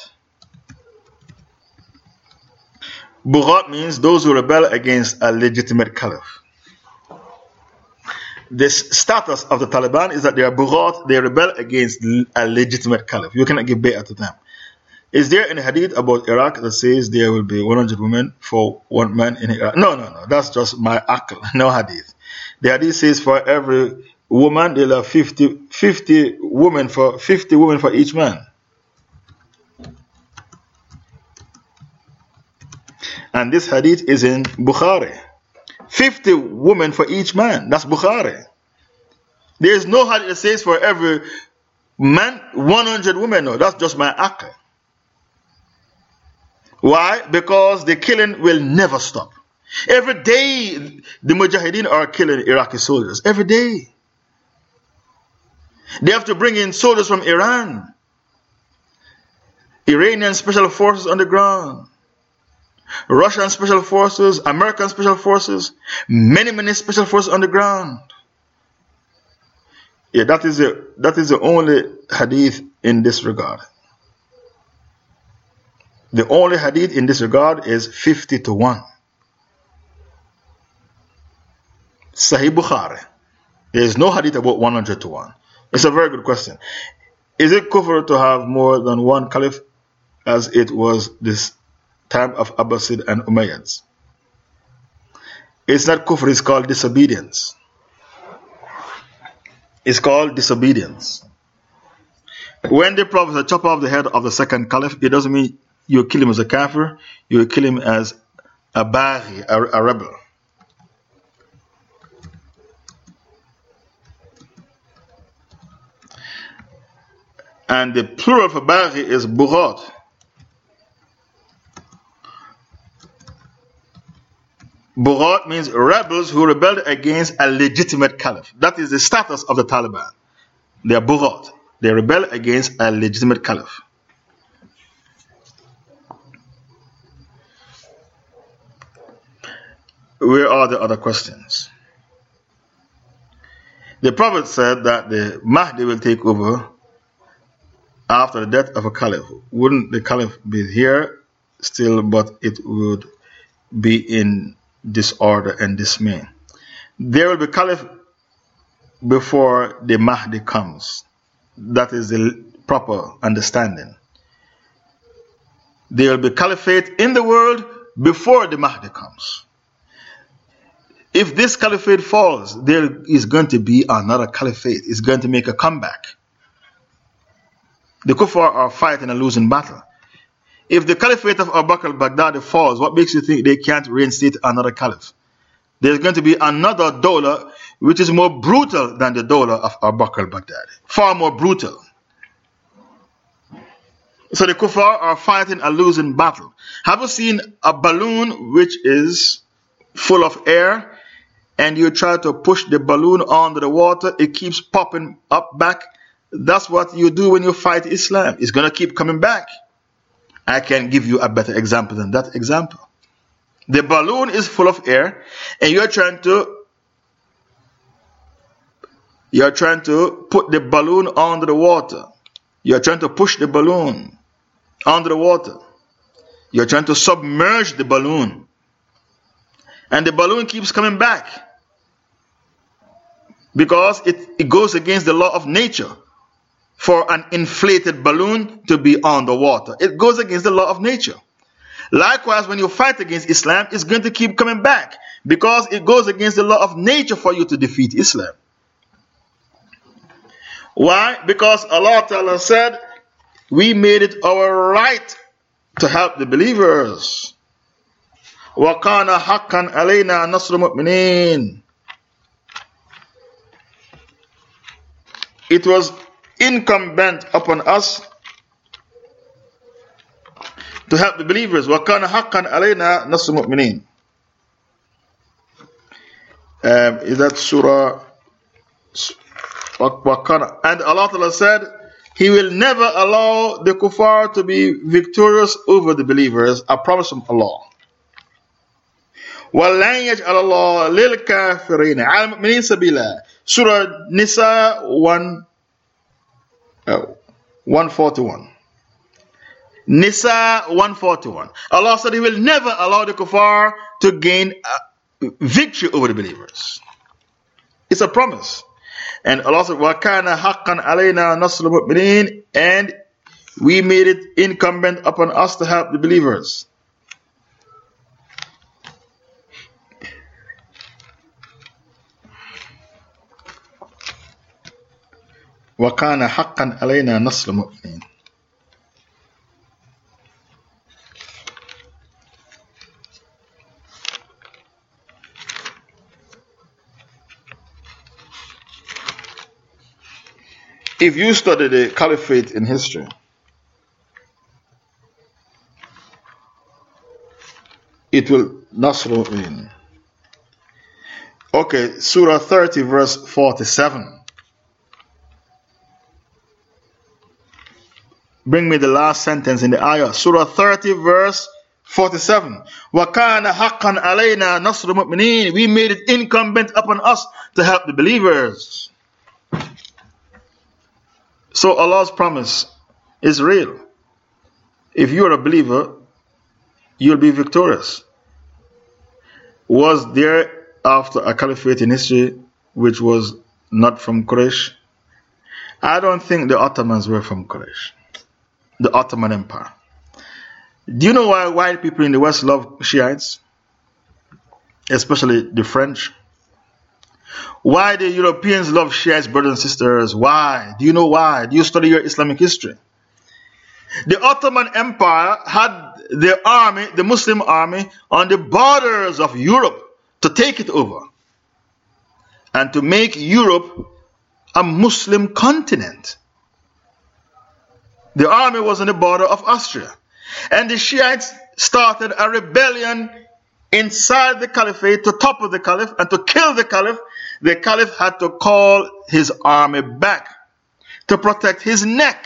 Bughat means those who rebel against a legitimate caliph the status of the Taliban is that they are bughat, they rebel against a legitimate caliph. You cannot give bay'ah to them. Is there any hadith about Iraq that says there will be 100 women for one man in Iraq? No, no, no. That's just my akal. (laughs) No hadith. The hadith says for every woman, there are 50, 50 women for 50 women for each man. And this hadith is in Bukhari. 50 women for each man. That's Bukhari. There is no hadith that says for every man 100 women. No, that's just my akal. Why? Because the killing will never stop. Every day, the Mujahideen are killing Iraqi soldiers. Every day. They have to bring in soldiers from Iran, Iranian special forces on the ground, Russian special forces, American special forces, many, many special forces on the ground. Yeah, that is, the, that is the only hadith in this regard. The only hadith in this regard is 50 to 1. Sahih Bukhari. There is no hadith about 100 to 1. It's a very good question. Is it kufr to have more than one caliph as it was this time of Abbasid and Umayyads. It's not kufr, it's called disobedience. It's called disobedience. When the Prophet chop off the head of the second caliph, it doesn't mean you kill him as a kafir, you will kill him as a baghi, a, a rebel. And the plural for baghi is bughat. Bughat means rebels who rebelled against a legitimate caliph. That is the status of the Taliban. They are Bughat. They rebel against a legitimate caliph. Where are the other questions? The Prophet said that the Mahdi will take over after the death of a caliph. Wouldn't the caliph be here still, but it would be in disorder and dismay. There will be caliph before the Mahdi comes. That is the proper understanding. There will be caliphate in the world before the Mahdi comes. If this caliphate falls, there is going to be another caliphate. It's going to make a comeback. The kuffar are fighting a losing battle. If the caliphate of Abu Bakr al-Baghdadi falls, what makes you think they can't reinstate another caliph? There's going to be another dawla which is more brutal than the dawla of Abu Bakr al-Baghdadi. Far more brutal. So the kuffar are fighting a losing battle. Have you seen a balloon which is full of air and you try to push the balloon under the water, it keeps popping up back? That's what you do when you fight Islam. It's going to keep coming back. I can give you a better example than that example. The balloon is full of air and you're trying to you're trying to put the balloon under the water. You're trying to push the balloon under the water. You're trying to submerge the balloon. And the balloon keeps coming back Because it, it goes against the law of nature for an inflated balloon to be on the water. It goes against the law of nature. Likewise, when you fight against Islam, it's going to keep coming back because it goes against the law of nature for you to defeat Islam. Why? Because Allah Ta'ala said, We made it our right to help the believers. وَكَانَ حَقًّا عَلَيْنَا نَصْرُ مُؤْمِنِينَ It was incumbent upon us to help the believers. وَكَانَ حَقًّا عَلَيْنَا نَصْرُ مُؤْمِنِينَ um, Is that Surah And Allah Ta'ala said, He will never allow the kuffar to be victorious over the believers. A promise from Allah. وَلَنْ يَجْعَلَ اللَّهَ لِلْكَافِرِينَ عَلَى الْمُؤْمِنِينَ سَبِيلًا Surah Nisa 1 uh, 141. Nisa 141. Allah said He will never allow the kuffar to gain uh, victory over the believers. It's a promise. And Allah said, وَكَانَ حَقًّا عَلَيْنَا نَصْرُ الْمُؤْمِنِينَ And we made it incumbent upon us to help the believers. وكان حقا علينا نصر المؤمنين If you study the caliphate in history, it will Nasr in. Okay, Surah 30, verse 47. Bring me the last sentence in the ayah. Surah 30, verse 47. وَكَانَ حَقًّا عَلَيْنَا نَصْرُ مُؤْمِنِينَ We made it incumbent upon us to help the believers. So Allah's promise is real. If you are a believer, you'll be victorious. Was there after a caliphate in history which was not from Quraysh? I don't think the Ottomans were from Quraysh the Ottoman Empire. Do you know why white people in the West love Shiites? Especially the French. Why the Europeans love Shiites, brothers and sisters? Why? Do you know why? Do you study your Islamic history? The Ottoman Empire had the army, the Muslim army, on the borders of Europe to take it over and to make Europe a Muslim continent. The army was on the border of Austria. And the Shiites started a rebellion inside the caliphate to topple the caliph and to kill the caliph. The caliph had to call his army back to protect his neck.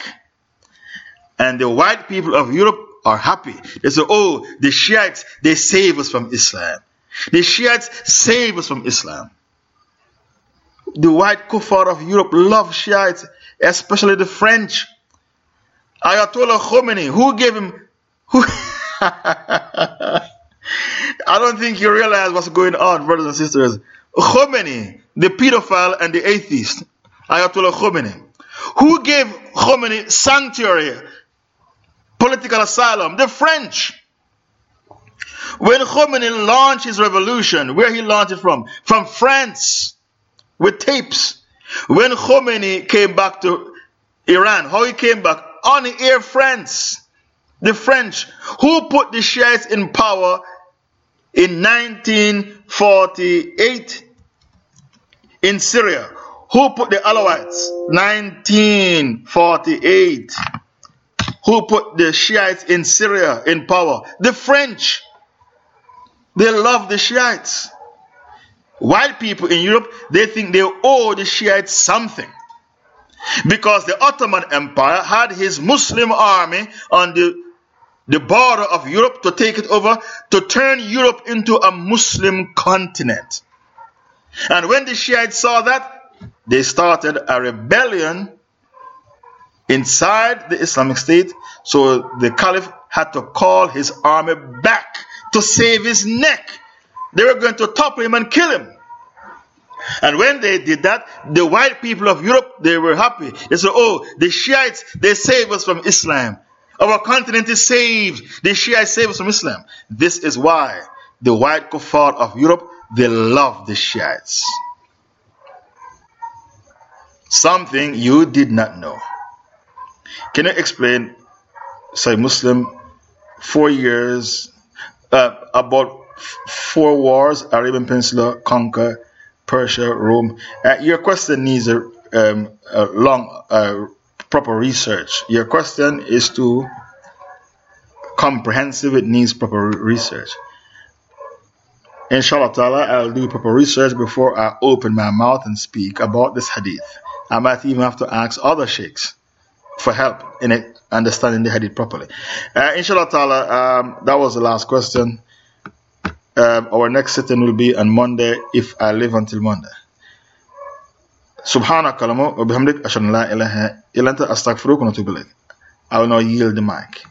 And the white people of Europe are happy. They say, Oh, the Shiites, they save us from Islam. The Shiites save us from Islam. The white kuffar of Europe love Shiites, especially the French. Ayatollah Khomeini, who gave him. Who (laughs) I don't think you realize what's going on, brothers and sisters. Khomeini, the pedophile and the atheist, Ayatollah Khomeini. Who gave Khomeini sanctuary, political asylum? The French. When Khomeini launched his revolution, where he launched it from? From France, with tapes. When Khomeini came back to Iran, how he came back? On the Air France. The French. Who put the Shiites in power in 1948 in Syria? Who put the Alawites? 1948. Who put the Shiites in Syria in power? The French. They love the Shiites. White people in Europe, they think they owe the Shiites something. Because the Ottoman Empire had his Muslim army on the, the border of Europe to take it over, to turn Europe into a Muslim continent. And when the Shiites saw that, they started a rebellion inside the Islamic State. So the Caliph had to call his army back to save his neck. They were going to topple him and kill him. And when they did that, the white people of Europe, they were happy. They said, Oh, the Shiites, they saved us from Islam. Our continent is saved. The Shiites saved us from Islam. This is why the white kuffar of Europe, they love the Shiites. Something you did not know. Can you explain, say, Muslim, four years, uh, about four wars, Arabian Peninsula, conquer Persia, Rome? Uh, your question needs a, um, a long, uh, proper research. Your question is too comprehensive, it needs proper research. Inshallah ta'ala, I'll do proper research before I open my mouth and speak about this hadith. I might even have to ask other sheikhs for help in it, understanding the hadith properly. Uh, inshallah ta'ala, um, that was the last question. Um, our next sitting will be on Monday if I live until Monday. سبحانك اللهم وبحمدك أشهد أن لا إله إلا أنت أستغفرك ونتوب إليك. I will now yield the mic.